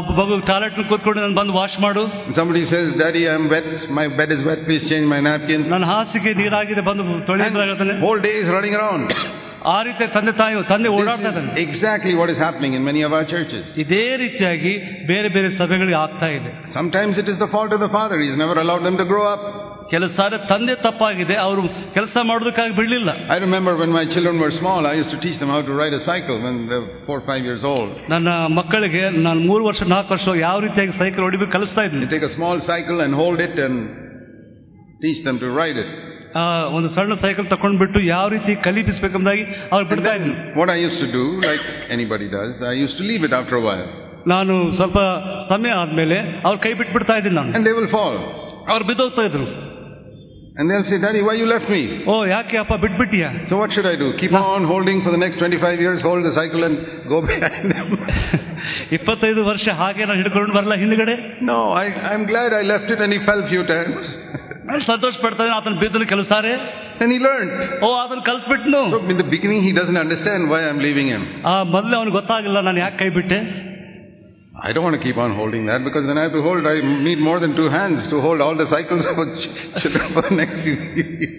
ಒಬ್ಬ ಮಗು ಟಾಯ್ಲೆಟ್ ಕೂತ್ಕೊಂಡು ನಾನು ಬಂದು ವಾಶ್ ಮಾಡು And somebody says, Daddy, I'm wet, my bed is wet, please change my napkin. ನನ್ನ ಹಾಸಿಗೆ ನೀರಾಗಿದೆ ಬಂದು ತೊಳೆದು ಹೇಳ್ತಾನೆ And whole day is running around. ಆ ರೀತಿ ತಂದೆ ತಾಯಿ ತಂದೆ ಓಡಾಡ್ತಾ This ಇದ್ದಾನೆ is exactly what is happening in many of our churches. ಇದೇ ರೀತಿಯಾಗಿ ಬೇರೆ ಬೇರೆ ಸಭೆಗಳಿಗೆ ಆಗ್ತಾ ಇದೆ Sometimes it is the fault of the father. He's never allowed them to grow up. ಕೆಲವು ಸಾರಿ ತಂದೆ ತಪ್ಪಾಗಿದೆ ಅವರು ಕೆಲಸ ಮಾಡೋದಕ್ಕಾಗಿ ಬಿಡ್ಲಿಲ್ಲ I remember when my children were small, I used to teach them how to ride a cycle when they were four or five years old. ನನ್ನ ಮಕ್ಕಳಿಗೆ ನಾನು ಮೂರು ವರ್ಷ ನಾಲ್ಕು ವರ್ಷ ಯಾವ ರೀತಿಯಾಗಿ ಸೈಕಲ್ ಹೊಡಿಬೇಕು ಕಲಿಸ್ತಾ You ಇದ್ದೀನಿ take a small cycle and hold it and teach them to ride it. ಒಂದು ಸಣ್ಣ ಸೈಕಲ್ ತಕೊಂಡು ಬಿಟ್ಟು ಯಾವ ರೀತಿ ಕಲಿಪಿಸಬೇಕೆಂಬುದಾಗಿ ಅವ್ರು ಬಿಡ್ತಾ ಇದ್ದೀನಿ what I use to to like like anybody does, I used to leave it after a while. ನಾನು ಸ್ವಲ್ಪ ಸಮಯ ಆದ್ಮೇಲೆ ಅವ್ರು ಕೈ ಬಿಟ್ಟು ಬಿಡ್ತಾ ಇದ್ದೀನಿ ನಾನು And they will fall. ಅವ್ರು ಬಿದ್ದೋಗ್ತಾ ಇದ್ರು And they'll say, Daddy, why you left me? ಓ ಯಾಕೆ ಅಪ್ಪ ಬಿಟ್ಬಿಟ್ಟಿಯಾ So what should I do? Keep on holding for the next 25 years, hold the cycle and go behind them? ಇಪ್ಪತ್ತೈದು ವರ್ಷ ಹಾಗೆ ನಾನು ಹಿಡ್ಕೊಂಡು ಬರಲ್ಲ ಹಿಂದ್ಗಡೆ no, I, I'm glad I left it and he fell few times. ನಾನು ಸಂತೋಷ ಪಡ್ತಾ ಇದ್ದೀನಿ ಆತನ ಬಿದ್ದನು ಕೆಲವು ಸಾರಿ Then he learned. ಓ ಅದನ್ನ ಕಲ್ತ್ಬಿಟ್ನು So in the beginning, he doesn't understand why I'm leaving him. ಆ ಮೊದಲೇ ಅವ್ನಿಗೆ ಗೊತ್ತಾಗಿಲ್ಲ ನಾನು ಯಾಕೆ ಕೈ ಬಿಟ್ಟೆ I don't want to keep on holding that because then I have to hold, I need more than two hands to hold all the cycles for ch- children for the next few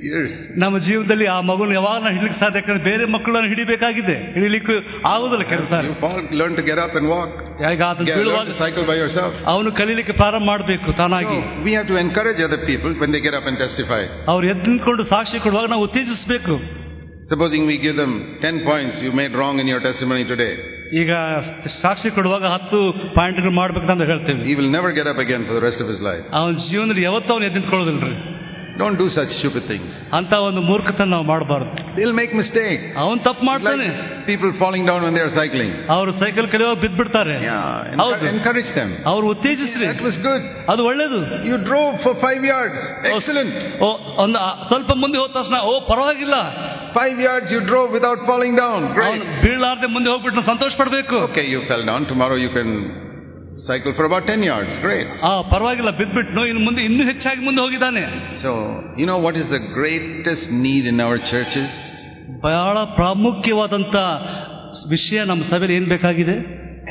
years. ನಮ್ಮ ಜೀವನದಲ್ಲಿ ಆ ಮಗುನ ಯಾವಾಗ ನಾವು ಹಿಡ್ಲಿಕ್ಕೆ ಸಾಧ್ಯ ಯಾಕಂದ್ರೆ ಬೇರೆ ಮಕ್ಕಳನ್ನು ಹಿಡಿಬೇಕಾಗಿದೆ ಹಿಡಿಲಿಕ್ಕೆ ಆಗುದಿಲ್ಲ ಕೆಲಸ You fall, learn to get up and walk. ಈಗ ಅದನ್ನ Get, learn ಬೀಳುವಾಗ to cycle by yourself. ಅವನು ಕಲೀಲಿಕ್ಕೆ ಪ್ರಾರಂಭ ಮಾಡಬೇಕು ತಾನಾಗಿ So we have to encourage other people when they get up and testify. ಅವ್ರು ಎದ್ದು ನಿಂತ್ಕೊಂಡು ಸಾಕ್ಷಿ ಕೊಡುವಾಗ ನಾವು ಉತ್ತೇಜಿಸಬೇಕು Supposing we give them 10 points you made wrong in your testimony today. ಈಗ ಸಾಕ್ಷಿ ಕೊಡುವಾಗ ಹತ್ತು ಪಾಯಿಂಟ್ಗಳು ಮಾಡ್ಬೇಕಂತ ಹೇಳ್ತೇವೆ he will never get up again for the rest of his life ಅವನ ಜೀವನದಲ್ಲಿ ಯಾವತ್ತೂ ಅವನು ಎದ್ದಿಂದ್ಕೊಳ್ಳೋದಿಲ್ರಿ don't do such stupid things ಅಂತ ಒಂದು ಮೂರ್ಖತನ ನಾವು ಮಾಡಬಾರ್ದು. ವಿಲ್ ಮೇಕ್ ಮಿಸ್ಟೇಕ್ ಅವನು ತಪ್ಪು ಮಾಡ್ತಾನೆ. People falling down on their cycling ಅವರು ಸೈಕಲ್ ಕಲಿಯುವಾಗ ಬಿದ್ದ್ಬಿಡ್ತಾರೆ ಎನ್ಕರೇಜ್ ದೆಮ್ ಅವರು ಉತ್ತೇಜಿಸ್ರಿ. ಗುಡ್ ಅದು ಒಳ್ಳೇದು. You drove for five yards excellent oh ಒಂದು ಸ್ವಲ್ಪ ಮುಂದೆ ಹೋದ ತಕ್ಷಣ ಓ ಪರವಾಗಿಲ್ಲ. Five yards you drove without falling down. on Great. ಬೀಳಾರ್ದೆ ಮುಂದೆ ಹೋಗ್ಬಿಟ್ಟು ಸಂತೋಷ ಪಡ್ಬೇಕು Okay, you fell down. Tomorrow you can cycle for about 10 yards. Great. ಆ ಪರವಾಗಿಲ್ಲ no ಇನ್ನು ಮುಂದೆ ಇನ್ನೂ ಹೆಚ್ಚಾಗಿ ಮುಂದೆ ಹೋಗಿದ್ದಾನೆ So, you know what is the greatest need in our churches? ಬಹಳ ಪ್ರಾಮುಖ್ಯವಾದಂತ ವಿಷಯ ನಮ್ಮ ಸಭೆಯಲ್ಲಿ ಏನ್ ಬೇಕಾಗಿದೆ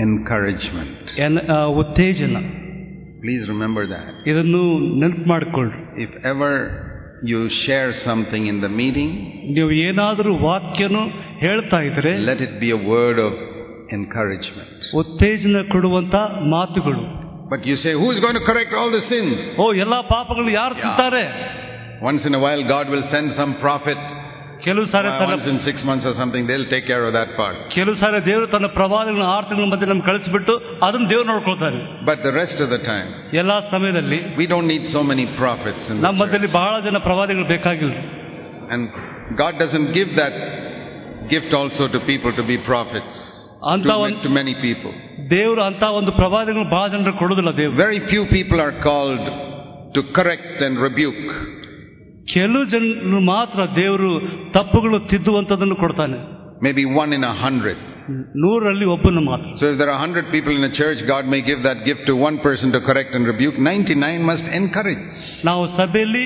Encouragement. en ಆ, ಉತ್ತೇಜನ Please remember that. ಇದನ್ನು ನೆನಪು ಮಾಡಿಕೊಳ್ಳ್ರಿ If ever you share something in the meeting, ನೀವು ಏನಾದರೂ ವಾಕ್ಯನು ಹೇಳ್ತಾ ಇದ್ರೆ let it be a word of encouragement. ಉತ್ತೇಜನ ಕೊಡುವಂತ ಮಾತುಗಳು But you say, who's going to correct all the sins? ಓ ಎಲ್ಲಾ ಪಾಪಗಳು ಯಾರು ತಿಂತಾರೆ Once in a while, God will send some prophet. ಕೆಲವು ಸಾರಿ Uh, ತನ್ನ once in six months or something, they'll take care of that part. ಕೆಲವು ಸಾರಿ ದೇವರು ತನ್ನ ಪ್ರವಾದಗಳನ್ನ ಆರು ತಿಂಗಳ ಮಧ್ಯೆ ನಮ್ಗೆ ಕಳಿಸ್ಬಿಟ್ಟು ಅದನ್ನ ದೇವ್ರು ನೋಡ್ಕೊಳ್ತಾರೆ But the rest of the time, ಎಲ್ಲಾ ಸಮಯದಲ್ಲಿ we don't need so many prophets in the ನಮ್ಮ church. ಮಧ್ಯದಲ್ಲಿ ಬಹಳ ಜನ ಪ್ರವಾದಿಗಳು ಬೇಕಾಗಿಲ್ಲ And God doesn't give that gift also to people to be prophets. ಅಂತ To, ಒಂದು to many people. ದೇವರು ಅಂತ ಒಂದು ಪ್ರವಾದಿಗಳು ಬಹಳ ಜನರು ಕೊಡುದಿಲ್ಲ ದೇವ್ರು Very few people are called to correct and rebuke. ಕೆಲವು ಜನರು ಮಾತ್ರ ದೇವರು ತಪ್ಪುಗಳು ತಿದ್ದುವಂಥದ್ದನ್ನು ಕೊಡ್ತಾನೆ. Maybe one in a hundred ನೂರರಲ್ಲಿ ಒಬ್ಬನ ಮಾತ್ರ. So there hundred people in church God may give that gift to one person to correct and rebuke ninety nine must encourage ನಾವು ಸಭೆಯಲ್ಲಿ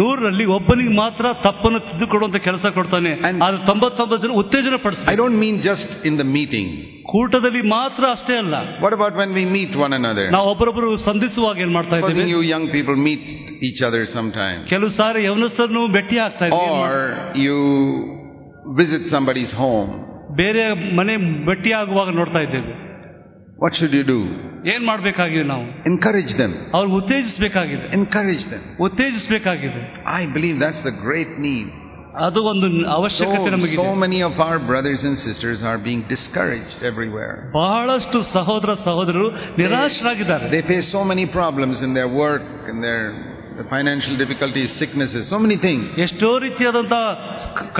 ನೂರರಲ್ಲಿ ಒಬ್ಬನಿಗೆ ಮಾತ್ರ ತಪ್ಪನ್ನು ತಿದ್ದುಕೊಡುವಂತ ಕೆಲಸ ಕೊಡ್ತಾನೆ. ಆದ್ರೆ ತೊಂಬತ್ತೊಂಬತ್ತು ಜನ ಉತ್ತೇಜನ ಪಡಿಸ್ತಾರೆ I don't mean just in the meeting ಕೂಟದಲ್ಲಿ ಮಾತ್ರ ಅಷ್ಟೇ ಅಲ್ಲ. What about when we meet one another ನಾವು ಒಬ್ಬರೊಬ್ಬರು ಸಂಧಿಸುವಾಗ ಏನು ಮಾಡ್ತಾ ಇದ್ದೀವಿ? You young people meet each other some time ಕೆಲವು ಸಾರಿ ಯವನಸ್ಥರನ್ನು ಭೇಟಿ ಆಗ್ತಾ ಇದ್ದೀವಿ ಯು ವಿಸಿಟ್ ಸಂಬಡಿಸ್ ಹೋಮ್ ಬೇರೆ ಮನೆ ಭೇಟಿ ಆಗುವಾಗ ನೋಡ್ತಾ ಇದ್ದೇವೆ What should you do? ಏನ್ ಮಾಡ್ಬೇಕಾಗಿದೆ ನಾವು Encourage them. ಅವ್ರಿಗೆ ಉತ್ತೇಜಿಸಬೇಕಾಗಿದೆ Encourage them. ಉತ್ತೇಜಿಸಬೇಕಾಗಿದೆ I believe that's the great need. ಅದು ಒಂದು ಅವಶ್ಯಕತೆ So, ನಮಗಿದೆ so many of our brothers and sisters are being discouraged everywhere. ಬಹಳಷ್ಟು ಸಹೋದರ ಸಹೋದರರು ನಿರಾಶರಾಗಿದ್ದಾರೆ They face so many problems in their work, in their the financial difficulties, sicknesses, so many things. ಎಷ್ಟೋ ರೀತಿಯಾದಂತಹ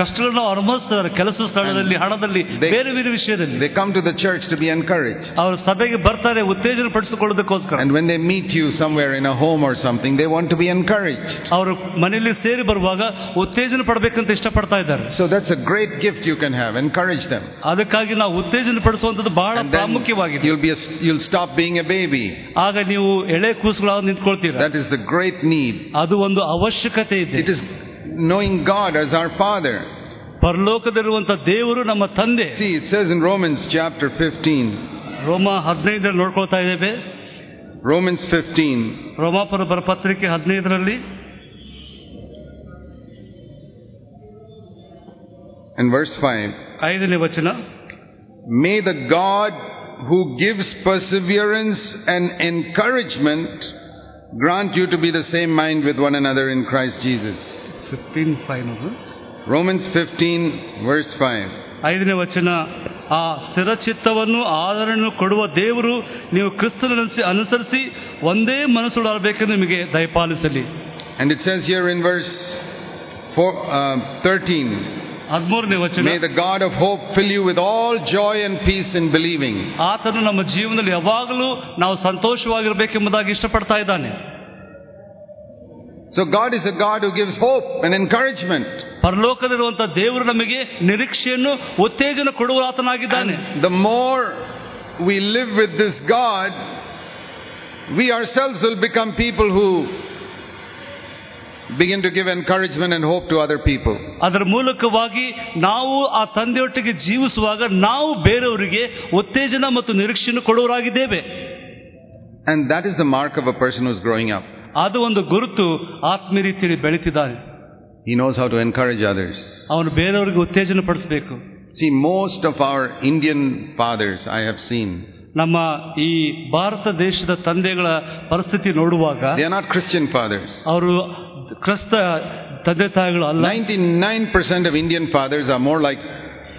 ಕಷ್ಟಗಳನ್ನ ಅನುಭವಿಸ್ತಾರೆ ಕೆಲಸ ಸ್ಥಳದಲ್ಲಿ ಹಣದಲ್ಲಿ They- ಬೇರೆ ಬೇರೆ ವಿಷಯದಲ್ಲಿ They come to the church to be encouraged. ಅವರು ಸಭೆಗೆ ಬರ್ತಾರೆ ಉತ್ತೇಜನ ಪಡಿಸಿಕೊಳ್ಳೋದಕ್ಕೋಸ್ಕರ And when they meet you somewhere in a home or something, they want to be encouraged. ಅವರು ಮನೆಯಲ್ಲಿ ಸೇರಿ ಬರುವಾಗ ಉತ್ತೇಜನ ಪಡಬೇಕಂತ ಇಷ್ಟಪಡ್ತಾ ಇದ್ದಾರೆ So that's a great gift you can have. Encourage them. ಅದಕ್ಕಾಗಿ ನಾವು ಉತ್ತೇಜನ ಪಡಿಸುವಂತದ್ದು ಬಹಳ And then ಪ್ರಾಮುಖ್ಯವಾಗಿದೆ you'll be a, you'll stop being a baby. ಆಗ ನೀವು ಎಳೆ ಕೂಸುಗಳಾಗಿ ನಿಂತ್ಕೊಳ್ತೀರಾ That is the great need. ಅದು ಒಂದು ಅವಶ್ಯಕತೆ ಇದೆ It is knowing God as our Father. ಪರಲೋಕದಲ್ಲಿರುವಂತ ದೇವರು ನಮ್ಮ ತಂದೆ See, it says in Romans chapter 15, ರೋಮ ಹದಿನೈದರಲ್ಲಿ ನೋಡ್ಕೊಳ್ತಾ ಇದ್ದೇವೆ Romans 15, ರೋಮಾಪುರ ಬರಪತ್ರಿಕೆ ಹದಿನೈದರಲ್ಲಿ and verse 5. ಐದನೇ ವಚನ May the God who gives perseverance and encouragement grant you to be the same mind with one another in Christ Jesus. Fifteen five Romans 15, verse 5. ಐದನೇ ವಚನ ಆ ಸ್ಥಿರಚಿತ್ತವನ್ನು ಆದರಣೆಯನ್ನು ಕೊಡುವ ದೇವರು ನೀವು ಕ್ರಿಸ್ತನನ್ನು ಅನುಸರಿಸಿ ಒಂದೇ ಮನಸ್ಸುಡಬೇಕೆಂದು ನಿಮಗೆ ದಯಪಾಲಿಸಲಿ And it says here in verse four, uh, 13, ಹದಿಮೂರನೇ ವಚನ May the God of hope fill you with all joy and peace in believing. ಆತನು ನಮ್ಮ ಜೀವನದಲ್ಲಿ ಯಾವಾಗಲೂ ನಾವು ಸಂತೋಷವಾಗಿರ್ಬೇಕೆಂಬುದಾಗಿ ಇಷ್ಟಪಡ್ತಾ ಇದ್ದಾನೆ So God is a God who gives hope and encouragement. ಪರಲೋಕದಲ್ಲಿರುವಂತಹ ದೇವರು ನಮಗೆ ನಿರೀಕ್ಷೆಯನ್ನು ಉತ್ತೇಜನ ಕೊಡುವ ಆತನಾಗಿದ್ದಾನೆ And the more we live with this God, we ourselves will become people who begin to give encouragement and hope to other people. ಅದರ ಮೂಲಕವಾಗಿ ನಾವು ಆ ತಂದೆಯೊಟ್ಟಿಗೆ ಜೀವಿಸುವಾಗ ನಾವು ಬೇರೆಯವರಿಗೆ ಉತ್ತೇಜನ ಮತ್ತು ನಿರೀಕ್ಷೆಯನ್ನು ಕೊಡುವರಾಗಿದ್ದೇವೆ And that is the mark of a person who's growing up. ಅದು ಒಂದು ಗುರುತು ಆತ್ಮೀಯ ರೀತಿಯಲ್ಲಿ ಬೆಳೀತಿದ್ದಾನೆ He knows how to encourage others. ಅವನು ಬೇರೆಯವರಿಗೆ ಉತ್ತೇಜನ ಪಡಿಸಬೇಕು See, most of our Indian fathers I have seen, ನಮ್ಮ ಈ ಭಾರತ ದೇಶದ ತಂದೆಗಳ ಪರಿಸ್ಥಿತಿ ನೋಡುವಾಗ they are not Christian fathers. ಅವರು ಕ್ರಿಸ್ತ ತಂದೆ ತಾಯಿಗಳು ಅಲ್ಲ 99% of Indian fathers are more like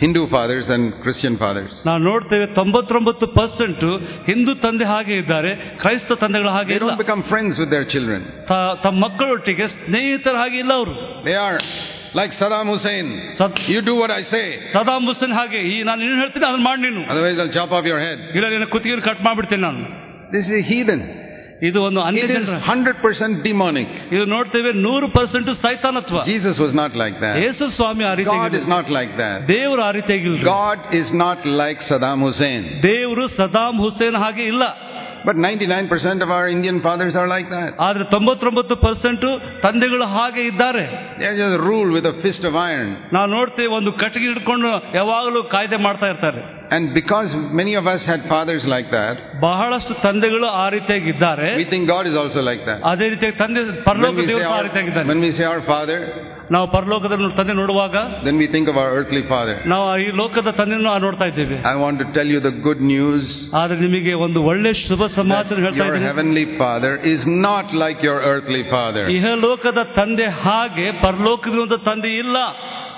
Hindu fathers than Christian fathers. ನಾವು ನೋಡ್ತೇವೆ ತೊಂಬತ್ತೊಂಬತ್ತು ಪರ್ಸೆಂಟ್ ಹಿಂದೂ ತಂದೆ ಹಾಗೆ ಇದ್ದಾರೆ ಕ್ರೈಸ್ತ ತಂದೆಗಳ ಹಾಗೆ They ಇಲ್ಲ don't become friends with their children. ತ- ತಮ್ಮ ಮಕ್ಕಳೊಟ್ಟಿಗೆ ಸ್ನೇಹಿತರ ಹಾಗೆ ಇಲ್ಲ ಅವರು They are like Saddam Hussein. ಸದ್- You do what I say, ಸದಾಂ Hussain ಹಾಗೆ ಈ ನಾನು ಏನು ಹೇಳ್ತೀನಿ ಅದನ್ನ ಮಾಡಿ ನೀನು otherwise I'll chop off your head. ಇಲ್ಲ ನಿನ್ನ ಕುತ್ತಿಗೆ ಕಟ್ ಮಾಡ್ಬಿಡ್ತೇನೆ ನಾನು This is heathen. ಇದು ಒಂದು ಹಂಡ್ರೆಡ್ ಪರ್ಸೆಂಟ್ ಡಿಮಾನಿಕ್ ಇದು ನೋಡ್ತೇವೆ ನೂರು percent ಸೈತಾನತ್ವ. Jesus was not like that ಯೇಸು ಸ್ವಾಮಿ ಆ ರೀತಿ God is not like that ದೇವರು ಆ ರೀತಿಯಾಗಿಲ್ಲ God is not like Saddam Hussein ದೇವರು ಸದಾಮ್ ಹುಸೇನ್ ಹಾಗೆ ಇಲ್ಲ. But 99% of our Indian fathers are like that. ಆದ್ರೆ ತೊಂಬತ್ತೊಂಬತ್ತು ಪರ್ಸೆಂಟ್ ತಂದೆಗಳು ಹಾಗೆ ಇದ್ದಾರೆ They just rule with a fist of iron. ನಾವು ನೋಡ್ತೇವೆ ಒಂದು ಕಟ್ಟಿಗೆ ಹಿಡ್ಕೊಂಡು ಯಾವಾಗಲೂ ಕಾಯ್ದೆ ಮಾಡ್ತಾ ಇರ್ತಾರೆ And because many of us had fathers like that, ಬಹಳಷ್ಟು ತಂದೆಗಳು ಆ ರೀತಿಯಾಗಿ ಇದ್ದಾರೆ we think God is also like that. ಅದೇ ರೀತಿಯಾಗಿ ತಂದೆ ಪರಲೋಕ When we, say ದೇವರು ಆ our, ರೀತಿಯಾಗಿದ್ದಾನೆ when we say our father, ನಾವು ಪರಲೋಕದಲ್ಲಿ ತಂದೆ ನೋಡುವಾಗ then we think of our earthly father. ನಾವು ಈ ಲೋಕದ ತಂದೆಯನ್ನು ನೋಡ್ತಾ ಇದ್ದೇವೆ I want to tell you the good news ಆದರೆ ನಿಮಗೆ ಒಂದು ಒಳ್ಳೆ ಶುಭ ಸಮಾಚಾರ ಹೇಳ್ತಾ ಹೇಳ್ತಾ your ಇದ್ದೀನಿ heavenly father is not like your earthly father. ಇಹಲೋಕದ ತಂದೆ ಹಾಗೆ ಪರಲೋಕದ ತಂದೆ ಇಲ್ಲ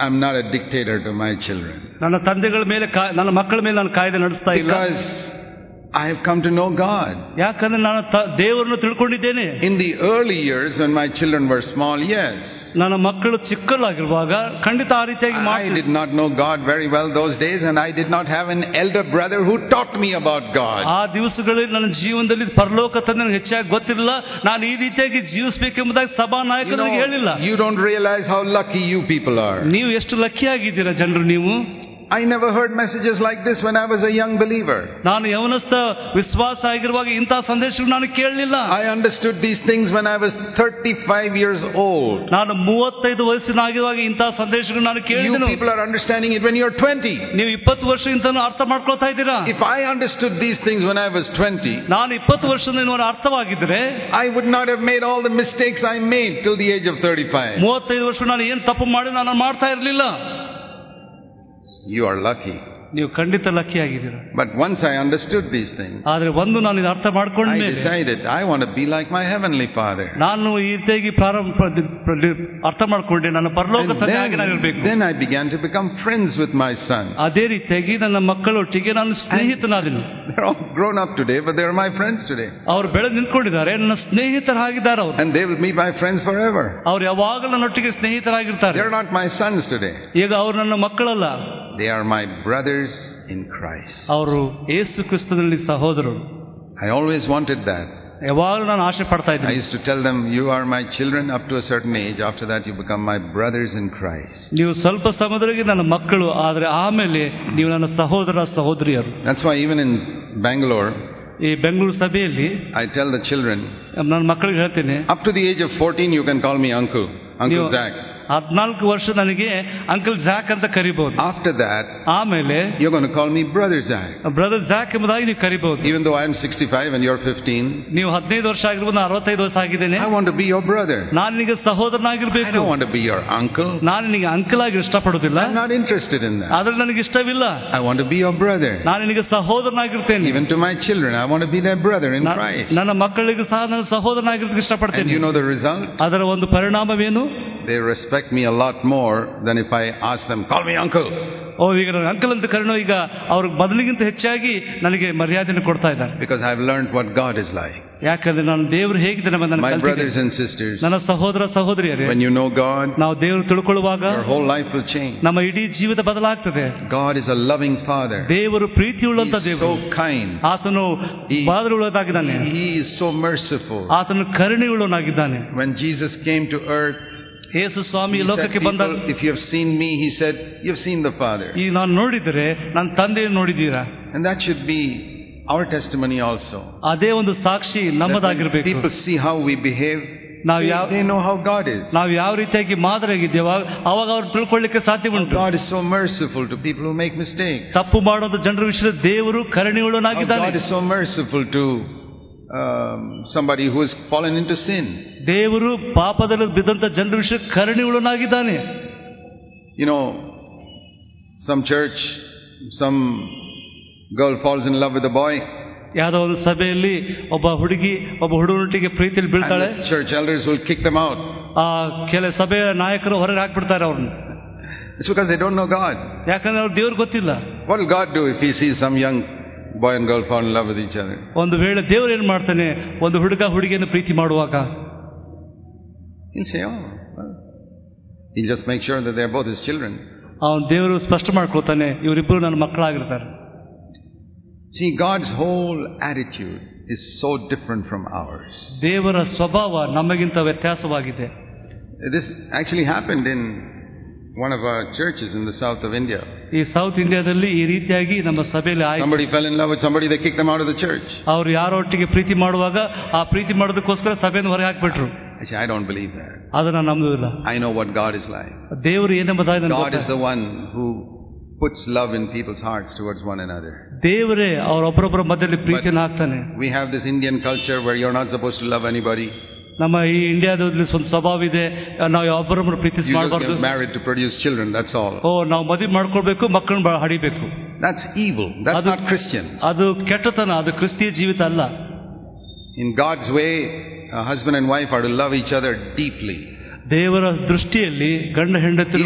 am not a dictator to my children ನನ್ನ ತಂದೆಗಳ ಮೇಲೆ ಕಾ- ನನ್ನ ಮಕ್ಕಳ ಮೇಲೆ ನಾನು ಕಾಯ್ದೆ ನಡೆಸ್ತಾ ಇಲ್ಲ because I have come to know God. ಯಾಕಂದ್ರೆ ನಾನು ತ- ದೇವರನ್ನು ತಿಳ್ಕೊಂಡಿದ್ದೇನೆ In the early years when my children were small, yes. ನನ್ನ ಮಕ್ಕಳು ಚಿಕ್ಕಲಾಗಿರುವಾಗ ಖಂಡಿತ ಆ ರೀತಿಯಾಗಿ I ಮಾಡ್ತಿದ್ದೆ. did not know God very well those days and I did not have an elder brother who taught me about God. ಆ ದಿವಸಗಳಲ್ಲಿ ನನ್ನ ಜೀವನದಲ್ಲಿ ಪರಲೋಕ ತಂದೆ ನನಗೆ ಹೆಚ್ಚಾಗಿ ಗೊತ್ತಿರಲಿಲ್ಲ ನಾನು ಈ ರೀತಿಯಾಗಿ ಜೀವಿಸಬೇಕೆಂಬುದಾಗಿ ಸಭಾ You, ನಾಯಕರು know, ನನಗೆ ಹೇಳಿಲ್ಲ you don't realize how lucky you people are. ನೀವು ಎಷ್ಟು ಲಕ್ಕಿ ಆಗಿದ್ದೀರಾ ಜನರು ನೀವು I never heard messages like this when I was a young believer. ನಾನು ಯವನಸ್ಥ ವಿಶ್ವಾಸ ಆಗಿರುವಾಗ ಇಂತಹ ಸಂದೇಶಗಳು ನಾನು ಕೇಳಲಿಲ್ಲ I understood these things when I was 35 years old. ನಾನು ಮೂವತ್ತೈದು ವಯಸ್ಸಿನಾಗಿರುವಾಗ ಇಂತಹ ಸಂದೇಶಗಳು ನಾನು You ಕೇಳಿದನು people are understanding it when you're 20. ನೀವು ಇಪ್ಪತ್ತು ವರ್ಷ ಇಂತ ಅರ್ಥ ಮಾಡ್ಕೊಳ್ತಾ ಇದ್ದೀರಾ If I understood these things when I was 20, ನಾನು ಇಪ್ಪತ್ತು ವರ್ಷದಿಂದ ಇನ್ನೊಂದು ಅರ್ಥವಾಗಿದ್ರೆ I would not have made all the mistakes I made till the age of 35. ಮೂವತ್ತೈದು ವರ್ಷ ನಾನು ಏನು ತಪ್ಪು ಮಾಡಿ ನಾನು ಮಾಡ್ತಾ ಇರಲಿಲ್ಲ You are lucky. ನೀವು ಖಂಡಿತ ಲಕ್ಕಿ ಆಗಿದ್ದೀರಾ But once I understood these things, ಆದ್ರೆ ಒಂದು ನಾನು ಇದು ಅರ್ಥ ಮಾಡ್ಕೊಂಡ I ಮೇಲೆ decided I want to be like my heavenly Father. ನಾನು ಈ ರೀತಿಯಾಗಿ ಪ್ರಾರಂಭ ಅರ್ಥ ಮಾಡ್ಕೊಂಡೆ ನನ್ನ ಪರಲೋಕ And ತಂದೆ ಹಾಗೆ ನಾನು then, ಇರಬೇಕು then I began to become friends with my son. ಅದೇ ರೀತಿಯಾಗಿ ನನ್ನ ಮಕ್ಕಳೊಟ್ಟಿಗೆ ನಾನು ಸ್ನೇಹಿತನಾದನು They're all grown up today, but they're my friends today. ಅವ್ರು ಬೆಳೆದು ನಿಂತ್ಕೊಂಡಿದ್ದಾರೆ ನನ್ನ ಸ್ನೇಹಿತರಾಗಿದ್ದಾರೆ ಅವರು And they will be my friends forever. ಅವ್ರು ಯಾವಾಗಲೂ ನನ್ನೊಟ್ಟಿಗೆ ಸ್ನೇಹಿತರಾಗಿರ್ತಾರೆ They're not my sons today. ಈಗ ಅವ್ರು ನನ್ನ ಮಕ್ಕಳಲ್ಲ They are my brothers in Christ. ಅವರು ಏಸು ಕ್ರಿಸ್ತನಲ್ಲಿ ಸಹೋದರರು I always wanted that. ಯಾವಾಗಲೂ ನಾನು ಆಸೆ ಪಡ್ತಾ I ಇದ್ದೀನಿ used to tell them, You are my children up to a certain age. After that, you become my brothers in Christ. ನೀವು ಸ್ವಲ್ಪ ಸಮಯದವರೆಗೆ ನನ್ನ ಮಕ್ಕಳು ಆದ್ರೆ ಆಮೇಲೆ ನೀವು ನನ್ನ ಸಹೋದರ ಸಹೋದರಿಯರು That's why, even in Bangalore, ಈ ಬೆಂಗಳೂರು ಸಭೆಯಲ್ಲಿ I tell the children, ನನ್ನ ಮಕ್ಕಳಿಗೆ ಹೇಳ್ತೇನೆ Up to the age of 14, you can call me uncle, Uncle ನೀವು Zach. ಹದಿನಾಲ್ಕು ವರ್ಷ ನನಗೆ ಅಂಕಲ್ ಜಾಕ್ ಅಂತ ಕರಿಬಹುದು After that, ಆಮೇಲೆ you're going to call me Brother Zac. Brother Zac ಎಂಬುದಾಗಿ ನೀವು ಕರಿಬಹುದು Even though I'm 65 and you're 15, ನೀವು ಹದಿನೈದು ವರ್ಷ ಆಗಿರ್ಬೋದು ನಾನು ಅರವತ್ತೈದು ವರ್ಷ ಆಗಿದ್ದೇನೆ I want to be your brother. ನಾನು ನಿನಗೆ I ಸಹೋದರನಾಗಿರ್ಬೇಕು don't want to be your uncle. ನಾನು to ಅಂಕಲ್ ಆಗಿ brother. I'm not interested in that. ಆದ್ರೆ ನನಗೆ ಇಷ್ಟವಿಲ್ಲ I want to be your brother. ನಾನು ನಿನಗೆ ಸಹೋದರನಾಗಿರ್ತೇನೆ Even to my children, I want to be their brother in ನನ್ನ ಮಕ್ಕಳಿಗೂ ಸಹ ನಾನು ಸಹೋದರನಾಗಿರ್ಲಿಕ್ಕೆ ಇಷ್ಟಪಡ್ತೇನೆ you know the result? ಅದರ ಒಂದು ಪರಿಣಾಮವೇನು? They respect me a lot more than if I ask them, call me uncle. ಓ ಈಗ ನನ್ನ ಅಂಕಲ್ ಅಂತ ಕರೆನೋ ಈಗ ಅವ್ರ ಬದಲಿಗಿಂತ ಹೆಚ್ಚಾಗಿ ನನಗೆ ಮರ್ಯಾದೆಯನ್ನು ಕೊಡ್ತಾ ಇದ್ದಾರೆ Because I've learned what God is like. ಯಾಕಂದ್ರೆ ನಾನು ದೇವರು ಹೇಗಿದ್ದಾನೆ ಎಂಬುದನ್ನು ನಾನು My ಕಲ್ತಿದ್ದೇನೆ. brothers and sisters, ನನ್ನ ಸಹೋದರ ಸಹೋದರಿಯರೇ when you know God, ನಾವು ದೇವರು ತಿಳ್ಕೊಳ್ಳುವಾಗ your whole life will change. ನಮ್ಮ ಇಡೀ ಜೀವಿತ ಬದಲಾಗ್ತದೆ God is a loving Father. ದೇವರು ಪ್ರೀತಿಯುಳ್ಳಂತ He's ದೇವರು so kind. ಆತನು He- ಬಾದರುಳ್ಳದಾಗಿದ್ದಾನೆ He, he is so merciful. ಆತನು ಕರುಣೆಯುಳ್ಳವನಾಗಿದ್ದಾನೆ When Jesus came to earth, Yesu Swami he ಈ said, ಲೋಕಕ್ಕೆ ಬಂದ "People, if you have seen me, he said, you've seen the Father. ಈ ನಾನು ನೋಡಿದರೆ ನನ್ನ ತಂದೆ ನೋಡಿದ್ದೀರಾ And that should be our testimony also. ಅದೇ ಒಂದು ಸಾಕ್ಷಿ That when ನಮ್ಮದಾಗಿರ್ಬೇಕು people see how we behave, ನಾವು they, ಯಾವ they know how God is. ನಾವು ಯಾವ ರೀತಿಯಾಗಿ ಮಾದರಿಯಾಗಿದ್ದೇವೆ ಅವಾಗ ಅವ್ರು ತಿಳ್ಕೊಳ್ಳಿಕ್ಕೆ ಸಾಧ್ಯ ಉಂಟು God is so merciful to people who make mistakes. ತಪ್ಪು ಮಾಡೋದು ಜನರ ವಿಷಯದಲ್ಲಿ ದೇವರು How ಕರುಣಿಯುಳ್ಳನಾಗಿದ್ದಾನೆ God is so merciful to um, somebody who has fallen into sin. ದೇವರು ಪಾಪದಲ್ಲಿ ಬಿದ್ದಂತ ಜನರ ವಿಷಯ ಕರುಣಿಯುಳ್ಳನಾಗಿದ್ದಾನೆ You know, some church, some girl falls in love with a boy, ಯಾವುದೋ ಒಂದು ಸಭೆಯಲ್ಲಿ ಒಬ್ಬ ಹುಡುಗಿ ಒಬ್ಬ ಹುಡುಗನೊಟ್ಟಿಗೆ ಪ್ರೀತಿಯಲ್ಲಿ ಬೀಳ್ತಾಳೆ church elders will kick them out. ಆ ಕೆಲ ಸಭೆಯ ನಾಯಕರು ಹೊರಗೆ ಹಾಕ್ಬಿಡ್ತಾರೆ ಅವ್ರನ್ನ It's because they don't know God. ಯಾಕಂದ್ರೆ ಅವ್ರ ದೇವ್ರಿಗೆ ಗೊತ್ತಿಲ್ಲ What will God do if He sees some young boy and girl fall in love with each other? ಒಂದು ವೇಳೆ ದೇವ್ರು ಏನ್ ಮಾಡ್ತಾನೆ ಒಂದು ಹುಡುಗ ಹುಡುಗಿಯನ್ನು ಪ್ರೀತಿ ಮಾಡುವಾಗ He'll say, Oh, well. He'll just make sure that they're both His children. ಅವನು ದೇವರು ಸ್ಪಷ್ಟ ಮಾಡ್ಕೊಳ್ತಾನೆ ಇವರಿಬ್ಬರು ನನ್ನ ಮಕ್ಕಳಾಗಿರ್ತಾರೆ See, God's whole attitude is so different from ours. ದೇವರ ಸ್ವಭಾವ ನಮಗಿಂತ ವ್ಯತ್ಯಾಸವಾಗಿದೆ This actually happened in one of our churches in the south of India. ಈ ಸೌತ್ ಇಂಡಿಯಾದಲ್ಲಿ ಈ ರೀತಿಯಾಗಿ ನಮ್ಮ ಸಭೆಯಲ್ಲಿ ಆಯ್ತು Somebody fell in love with somebody, they kicked them out of the church. ಅವ್ರು ಯಾರೊಟ್ಟಿಗೆ ಪ್ರೀತಿ ಮಾಡುವಾಗ ಆ ಪ್ರೀತಿ ಮಾಡೋದಕ್ಕೋಸ್ಕರ ಸಭೆಯನ್ನು ಹೊರಗೆ ಹಾಕ್ಬಿಟ್ರು I say, I don't believe that. ಅದನ್ನ ನಂಬುದಿಲ್ಲ I know what God is like. ದೇವರು ಏನೆಂಬುದಾಗಿ ನನಗೆ God is ಗೊತ್ತಾಯ್ತು. the one who puts love in people's hearts towards one another. ದೇವರೇ ಅವರೊಬ್ಬರೊಬ್ಬರ ಮಧ್ಯದಲ್ಲಿ ಪ್ರೀತಿಯನ್ನು ಹಾಕ್ತಾನೆ We have this Indian culture where you're not supposed to love anybody. ನಮ್ಮ ಈ ಇಂಡಿಯಾದಲ್ಲಿ ಒಂದು ಸ್ವಭಾವ ಇದೆ. ನಾವು ಯಾವೊಬ್ಬರೊಬ್ಬರು ಪ್ರೀತಿಸ್ ಮಾಡಬಾರ್ದು. To produce children that's all ಓ ನಾವು ಮದುವೆ ಮಾಡ್ಕೊಳ್ಬೇಕು ಮಕ್ಕಳನ್ನ ಹಡಿಬೇಕು. That's evil that's not Christian ಅದು ಕೆಟ್ಟತನ ಅದು ಕ್ರಿಸ್ತಿಯ ಜೀವಿತ ಅಲ್ಲ. In God's way husband and wife are love each other deeply ದೇವರ ದೃಷ್ಟಿಯಲ್ಲಿ ಗಂಡ ಹೆಂಡತಿ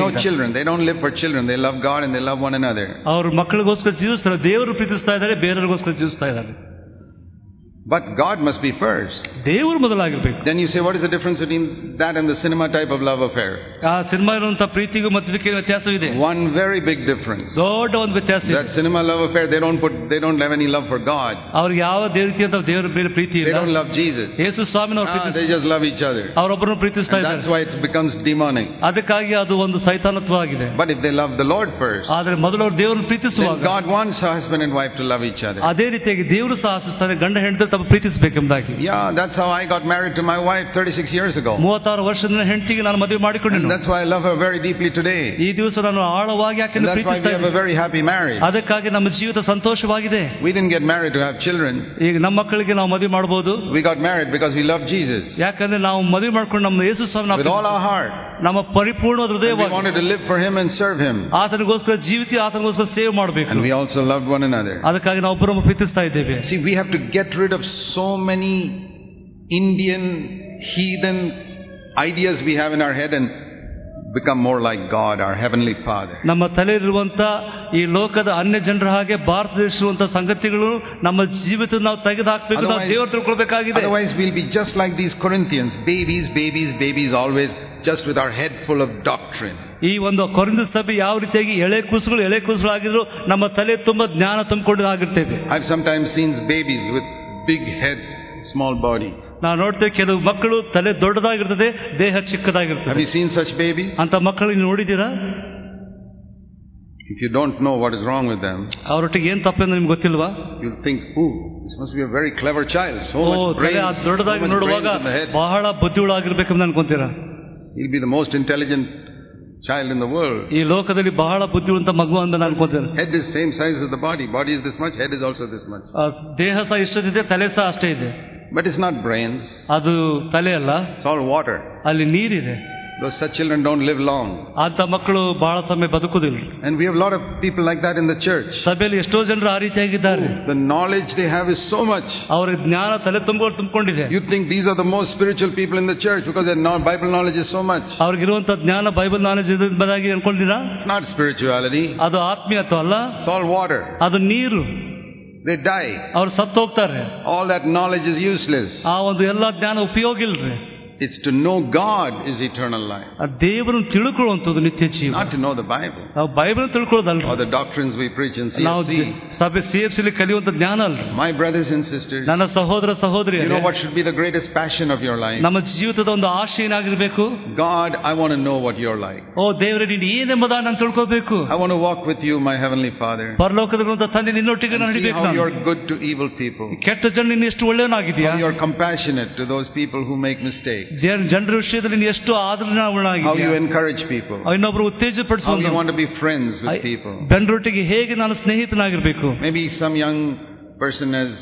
no children they don't live for children they love God and they love one another ಅವ್ರ ಮಕ್ಕಳಿಗೋಸ್ಕರ ಜೀವಿಸ್ತಾರೆ ದೇವರು ಪ್ರೀತಿಸ್ತಾ ಇದ್ದಾರೆ ಬೇರೆಯವರಿಗೋಸ್ಕರ ಜೀವಿಸ್ತಾ ಇದ್ದಾರೆ. But God must be first. ದೇವರು ಮೊದಲಾಗಿರ್ಬೇಕು Then you say, what is the difference between that and the cinema type of love affair? ಆ cinema ಇರುವಂತಹ ಪ್ರೀತಿಗೂ ಮತ್ತು ಇದಕ್ಕೆ ವ್ಯತ್ಯಾಸವಿದೆ One very big difference. ದೊಡ್ಡ ಒಂದು ವ್ಯತ್ಯಾಸ ಇದೆ That cinema love affair, they don't put, they don't have any love for God. ಅವ್ರಿಗೆ ಯಾವ ದೇವ ರೀತಿಯಂತ ದೇವರ ಬೇರೆ ಪ್ರೀತಿ They ಇಲ್ಲ don't love Jesus. ಯೇಸು ಸ್ವಾಮಿನ ಅವ್ರು Ah, ಪ್ರೀತಿಸ್ತಾರೆ they just love each other. ಅವರೊಬ್ಬರನ್ನು ಪ್ರೀತಿಸ್ತಾ And ಇದ್ದಾರೆ that's why it becomes demonic. ಅದಕ್ಕಾಗಿ ಅದು ಒಂದು ಸೈತಾನತ್ವ ಆಗಿದೆ But if they love the Lord first, ಆದ್ರೆ ಮೊದಲು ಅವ್ರು ದೇವರನ್ನು then ಪ್ರೀತಿಸುವಾಗ God wants a husband and wife to love each other. ಅದೇ ರೀತಿಯಾಗಿ ದೇವರು ಸಹ ಆಶಿಸ್ತಾನೆ ಗಂಡ ಹೆಂಡತಿ ತಮ್ಮ ಪ್ರೀತಿಸಬೇಕೆಂಬುದಾಗಿ Yeah, that's how I got married to my wife 36 years ago. ಮೂವತ್ತಾರು ವರ್ಷದ ಹೆಂಡತಿಗೆ ನಾನು ಮದುವೆ And ಮಾಡಿಕೊಂಡೆನು that's why I love her very deeply today. ಈ ದಿವಸ ನಾನು ಆಳವಾಗಿ And ಆಕೆಯನ್ನು that's why we ಪ್ರೀತಿಸ್ತಾ have a ಇದ್ದೇನೆ very happy marriage. ಅದಕ್ಕಾಗಿ ನಮ್ಮ ಜೀವಿತ ಸಂತೋಷವಾಗಿದೆ We didn't get married to have children. ಈಗ ನಮ್ಮ ಮಕ್ಕಳಿಗೆ ನಾವು ಮದುವೆ ಮಾಡಬಹುದು We got married because we love Jesus ಯಾಕಂದ್ರೆ ನಾವು ಮದುವೆ ಮಾಡ್ಕೊಂಡು ನಮ್ಮ ಯೇಸು ಸ್ವಾಮಿ with all our heart. ನಮ್ಮ ಪರಿಪೂರ್ಣ And we ಹೃದಯವಾಗಿ wanted to live for Him and serve Him. ಆತನಿಗೋಸ್ಕರ ಜೀವಿತ ಆತನಿಗೋಸ್ಕರ ಸೇವೆ ಮಾಡಬೇಕು And we also loved one another. ಅದಕ್ಕಾಗಿ ನಾವು ಒಬ್ಬರನ್ನು ಪ್ರೀತಿಸ್ತಾ ಇದ್ದೇವೆ See, we have to get rid of so many Indian heathen ideas we have in our head and become more like God, our Heavenly Father. ನಮ್ಮ ತಲೆಯಲ್ಲಿರುವಂತ ಈ ಲೋಕದ ಅನ್ಯ ಜನರ ಹಾಗೆ ಭಾರತದಲ್ಲಿರುವಂತ ಸಂಗತಿಗಳು ನಮ್ಮ ಜೀವಿತ ನಾವು ತೆಗೆದು ಹಾಕ್ಬೇಕು ನಾವು Otherwise- ದೇವರು ತಿಳ್ಕೊಳ್ಬೇಕಾಗಿದೆ Otherwise, we'll be just like these Corinthians babies, babies, babies, always just with our head full of doctrine. ಈ ಒಂದು ಕೊರಿಂದ ಸಭೆ ಯಾವ ರೀತಿಯಾಗಿ ಎಳೆ ಕೂಸುಗಳು ಎಳೆ ಕೂಸುಗಳು ಆಗಿದ್ರು ನಮ್ಮ ತಲೆ ತುಂಬಾ ಜ್ಞಾನ ತುಂಬಿಕೊಂಡು ಆಗಿರ್ತೇವೆ I've sometimes seen babies with big head, small body. ನಾವು ನೋಡ್ತೇವೆ ಕೆಲವು ಮಕ್ಕಳು ತಲೆ ದೊಡ್ಡದಾಗಿರ್ತದೆ ದೇಹ Have ಚಿಕ್ಕದಾಗಿರ್ತದೆ you seen such babies? ಅಂತ ಮಕ್ಕಳು ನೀವು ನೋಡಿದ್ದೀರಾ If you don't know what is wrong with them, ಅವರೊಟ್ಟಿಗೆ ಏನ್ ತಪ್ಪೆಂದು ನಿಮ್ಗೆ ಗೊತ್ತಿಲ್ವಾ you'll think, ooh, this must be a very clever child. So O much ತಲೆ brains, ಆ so ದೊಡ್ಡದಾಗಿ much ನೋಡುವಾಗ brains in the head. ಬಹಳ ಬುದ್ಧಿಯುಳಾಗಿರ್ಬೇಕಂತ ಅನ್ಕೊಂತೀರಾ He'll be the most intelligent child in the world. ಈ ಲೋಕದಲ್ಲಿ ಬಹಳ ಬುದ್ಧಿವಂತ ಮಗು ಅಂತ ನಾನು ಅನ್ಕೊಂತೇನೆ Head is same size as the body. Body is this much, head is also this much. ಆ, ದೇಹ ಸಹ ಇಷ್ಟದಿದೆ ತಲೆ ಸಹ ಅಷ್ಟೇ ಇದೆ But it's not brains, ಅದು ತಲೆ ಅಲ್ಲ it's all water. ಅಲ್ಲಿ ನೀರಿದೆ Those such children don't live long. ಅಂತ ಮಕ್ಕಳು ಬಹಳ ಸಮಯ ಬದುಕುದಿಲ್ಲ And we have a lot of people like that in the church. ಸಭೆಯಲ್ಲಿ ಎಷ್ಟೋ ಜನರು ಆ ರೀತಿಯಾಗಿದ್ದಾರೆ The knowledge they have is so much. ಅವರ ಜ್ಞಾನ ತಲೆ ತುಂಬ ತುಂಬಿಕೊಂಡಿದೆ You think these are the most spiritual people in the church because their know- Bible knowledge is so much. ಅವ್ರಿಗಿರುವಂತ ಜ್ಞಾನ Bible knowledge ಎಂಬುದಾಗಿ ಅನ್ಕೊಂಡಿರಾ It's not spirituality, ಅದು ಆತ್ಮೀಯತ್ವ ಅಲ್ಲ it's all water. ಅದು ನೀರು They die. ಅವ್ರು ಸತ್ತು ಹೋಗ್ತಾರೆ All that knowledge is useless. ಆ ಒಂದು ಎಲ್ಲ ಜ್ಞಾನ ಉಪಯೋಗ ಇಲ್ರಿ It's to know God is eternal life, ಆ ದೇವರನ್ನು ತಿಳ್ಕೊಳ್ಳುವಂಥದ್ದು ನಿತ್ಯ ಜೀವ not to know the Bible ನಾವು Bible ತಿಳ್ಕೊಳ್ಳೋದಲ್ರಿ or the doctrines we preach in ನಾವು CFC. ಸಭೆ ಸಿ ಎಫ್ ಸಿಲಿ ಕಲಿಯುವಂತ ಜ್ಞಾನ ಅಲ್ರಿ My brothers and sisters, ನನ್ನ ಸಹೋದರ ಸಹೋದರಿ you know what should be the greatest passion of your life? ನಮ್ಮ ಜೀವಿತದ ಒಂದು ಆಶೆ ಏನಾಗಿರ್ಬೇಕು God, I want to know what you're like. ಓ ದೇವರೇ ನೀನು ಏನೆಂಬುದ ನಾನು ತಿಳ್ಕೋಬೇಕು I want to walk with you, my heavenly Father, ಪರಲೋಕದ ತಂದೆ ನಿನ್ನೊಟ್ಟಿಗೆ ನಾನು and see ನಡಿಬೇಕು how ನಾನು. you're good to evil people, ಕೆಟ್ಟ ಜನ ನೀನು ಎಷ್ಟು ಒಳ್ಳೆಯವನಾಗಿದೆಯಾ how you're compassionate to those people who make mistakes, ಜನರ ವಿಷಯದಲ್ಲಿ ನೀನು ಎಷ್ಟು how ಆದರಣಾಗಿದೆಯಾ you encourage people, ಇನ್ನೊಬ್ರು how you ಉತ್ತೇಜಪಡಿಸುವ want to be friends with people. ಬೆಂಡ್ರೊಟ್ಟಿಗೆ ಹೇಗೆ ನಾನು ಸ್ನೇಹಿತನಾಗಿರ್ಬೇಕು Maybe some young person has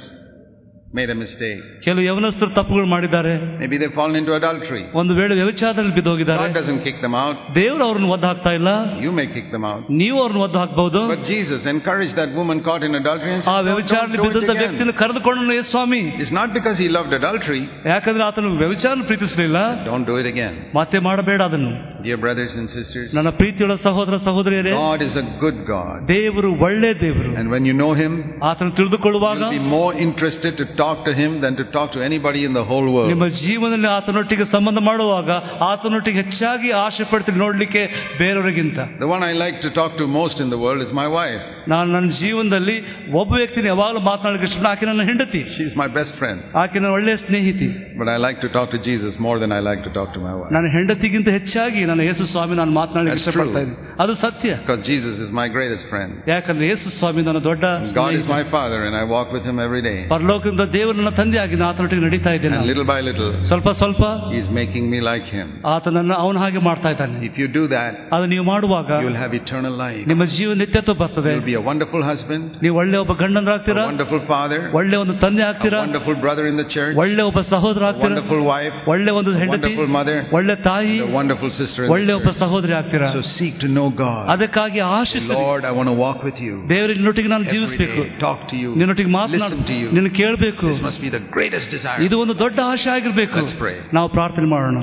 made a mistake. ಕೆಲವು ಯವನಸ್ಥರು ತಪ್ಪುಗಳು ಮಾಡಿದ್ದಾರೆ Maybe they've fallen into adultery. ಒಂದು ವೇಳೆ ವ್ಯವಿಚಾರದಲ್ಲಿ ಬಿದ್ದೋಗಿದ್ದಾರೆ God doesn't kick them out. ದೇವರು ಅವ್ರನ್ನ ಒದ್ದು ಹಾಕ್ತಾ ಇಲ್ಲ You may kick them out. ನೀವು ಅವ್ರನ್ನ ಒದ್ದು ಹಾಕ್ಬಹುದು But Jesus encouraged that woman caught in adultery and ಆ said, "Don't- ವ್ಯವಿಚಾರದಲ್ಲಿ don't do ಬಿದ್ದಂತ it ವ್ಯಕ್ತಿನ again. ಕರೆದುಕೊಂಡು ಯೇಸು ಸ್ವಾಮಿ It's not because he loved adultery. ಯಾಕಂದ್ರೆ ಆತನು ವ್ಯವಿಚಾರ ಪ್ರೀತಿಸಲಿಲ್ಲ Don't do it again. ಮತ್ತೆ ಮಾಡಬೇಡ ಅದನ್ನು Dear brothers and sisters, ನನ್ನ ಪ್ರೀತಿಯುಳ್ಳ ಸಹೋದರ ಸಹೋದರಿಯರೇ God is a good God. ದೇವರು ಒಳ್ಳೆ ದೇವರು And when you know him, ಆತನು ತಿಳಿದುಕೊಳ್ಳುವಾಗ you'll be more interested to talk to him than to talk to anybody in the whole ನಿಮ್ಮ world. ಜೀವನದಲ್ಲಿ ಆತನೊಟ್ಟಿಗೆ ಸಂಬಂಧ ಮಾಡುವಾಗ ಆತನೊಟ್ಟಿಗೆ ಹೆಚ್ಚಾಗಿ ಆಸೆ ಪಡ್ತೀನಿ ನೋಡ್ಲಿಕ್ಕೆ ಬೇರೆಯವರಿಗಿಂತ The one I like to talk to most in the world is my wife. ನಾನು ನನ್ನ ಜೀವನದಲ್ಲಿ ಒಬ್ಬ ವ್ಯಕ್ತಿನ ಯಾವಾಗಲೂ ಮಾತನಾಡಲಿಕ್ಕೆ ಇಷ್ಟ ಆಕೆ ನನ್ನ ಹೆಂಡತಿ She's my best friend. ಆಕೆ ನನ್ನ ಒಳ್ಳೆಯ ಸ್ನೇಹಿತಿ But I like to talk to Jesus more than I like to talk to my wife. ನನ್ನ ಹೆಂಡತಿಗಿಂತ ಹೆಚ್ಚಾಗಿ ನನ್ನ ಯೇಸು ಸ್ವಾಮಿ ನಾನು ಮಾತನಾಡಲಿಕ್ಕೆ That's ಇಷ್ಟಪಡ್ತಾ true. ಇದ್ದೀನಿ ಅದು ಸತ್ಯ Because Jesus is my greatest friend. ಯಾಕಂದ್ರೆ ಯೇಸು ಸ್ವಾಮಿ ನನ್ನ ದೊಡ್ಡ God is ಸ್ನೇಹಿತ. my father and I walk with him every day. ಪರಲೋಕದಿಂದ ದೇವರು ನನ್ನ ತಂದೆಯಾಗಿ ನಾನು ಆತನೊಟ್ಟಿಗೆ ನಡೀತಾ ಇದ್ದೇನೆ And little by little, ಸ್ವಲ್ಪ ಸ್ವಲ್ಪ he's making me like him. ಆತನನ್ನು ಅವನ ಹಾಗೆ ಮಾಡ್ತಾ ಇದ್ದಾನೆ If you do that, ಅದು ನೀವು ಮಾಡುವಾಗ you'll have eternal life. ನಿಮ್ಮ ಜೀವ ನಿತ್ಯತ್ವ ಬರ್ತದೆ You'll be a wonderful husband, ನೀವು ಒಳ್ಳೆ ಒಬ್ಬ a ಗಂಡನರಾಗ್ತೀರಾ wonderful father, ಒಳ್ಳೆ ಒಂದು ತಂದೆ a ಆಗ್ತೀರಾ wonderful brother in the church, ಒಳ್ಳೆ ಒಬ್ಬ ಸಹೋದರ a ಆಗ್ತೀರಾ wonderful wife, ಒಳ್ಳೆ ಒಂದು a ಹೆಂಡತಿ wonderful mother, ಒಳ್ಳೆ ತಾಯಿ and a wonderful sister In ಒಳ್ಳೆ ಒಬ್ಬ ಸಹೋದರಿ ಆಗ್ತೀರಾ So seek to know God. ಅದಕ್ಕಾಗಿ ಆಶಿಸಿ Lord, I want to walk with you ದೇವರ ನಿನ್ನೊಟ್ಟಿಗೆ ನಾನು ಜೀವಿಸಬೇಕು ಟಾಕ್ ಟು ಯು you, ನಿನ್ನೊಟ್ಟಿಗೆ ಮಾತನಾಡ listen to you. ನಿನ್ನ ಕೇಳಬೇಕು This must be the greatest desire. ಇದು ಒಂದು ದೊಡ್ಡ ಆಶೆ ಆಗಿರಬೇಕು Let's pray. ನಾವು ಪ್ರಾರ್ಥನೆ ಮಾಡೋಣ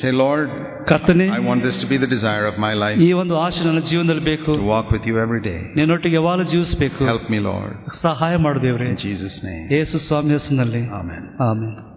Say, Lord, ಕರ್ತನೆ I want this to be the desire of my life ಈ ಒಂದು ಆಶೆ ನನ್ನ ಜೀವನದಲ್ಲಿ ಬೇಕು to walk with you every day. ನಿನ್ನೊಟ್ಟಿಗೆ ಜೀವಿಸಬೇಕು Help me, Lord. ಸಹಾಯ ಮಾಡು ದೇವ್ರೆ In Jesus' name. ಯೇಸು ಸ್ವಾಮಿ ಹೆಸರಿನಲ್ಲಿ Amen. ಆಮೇಲೆ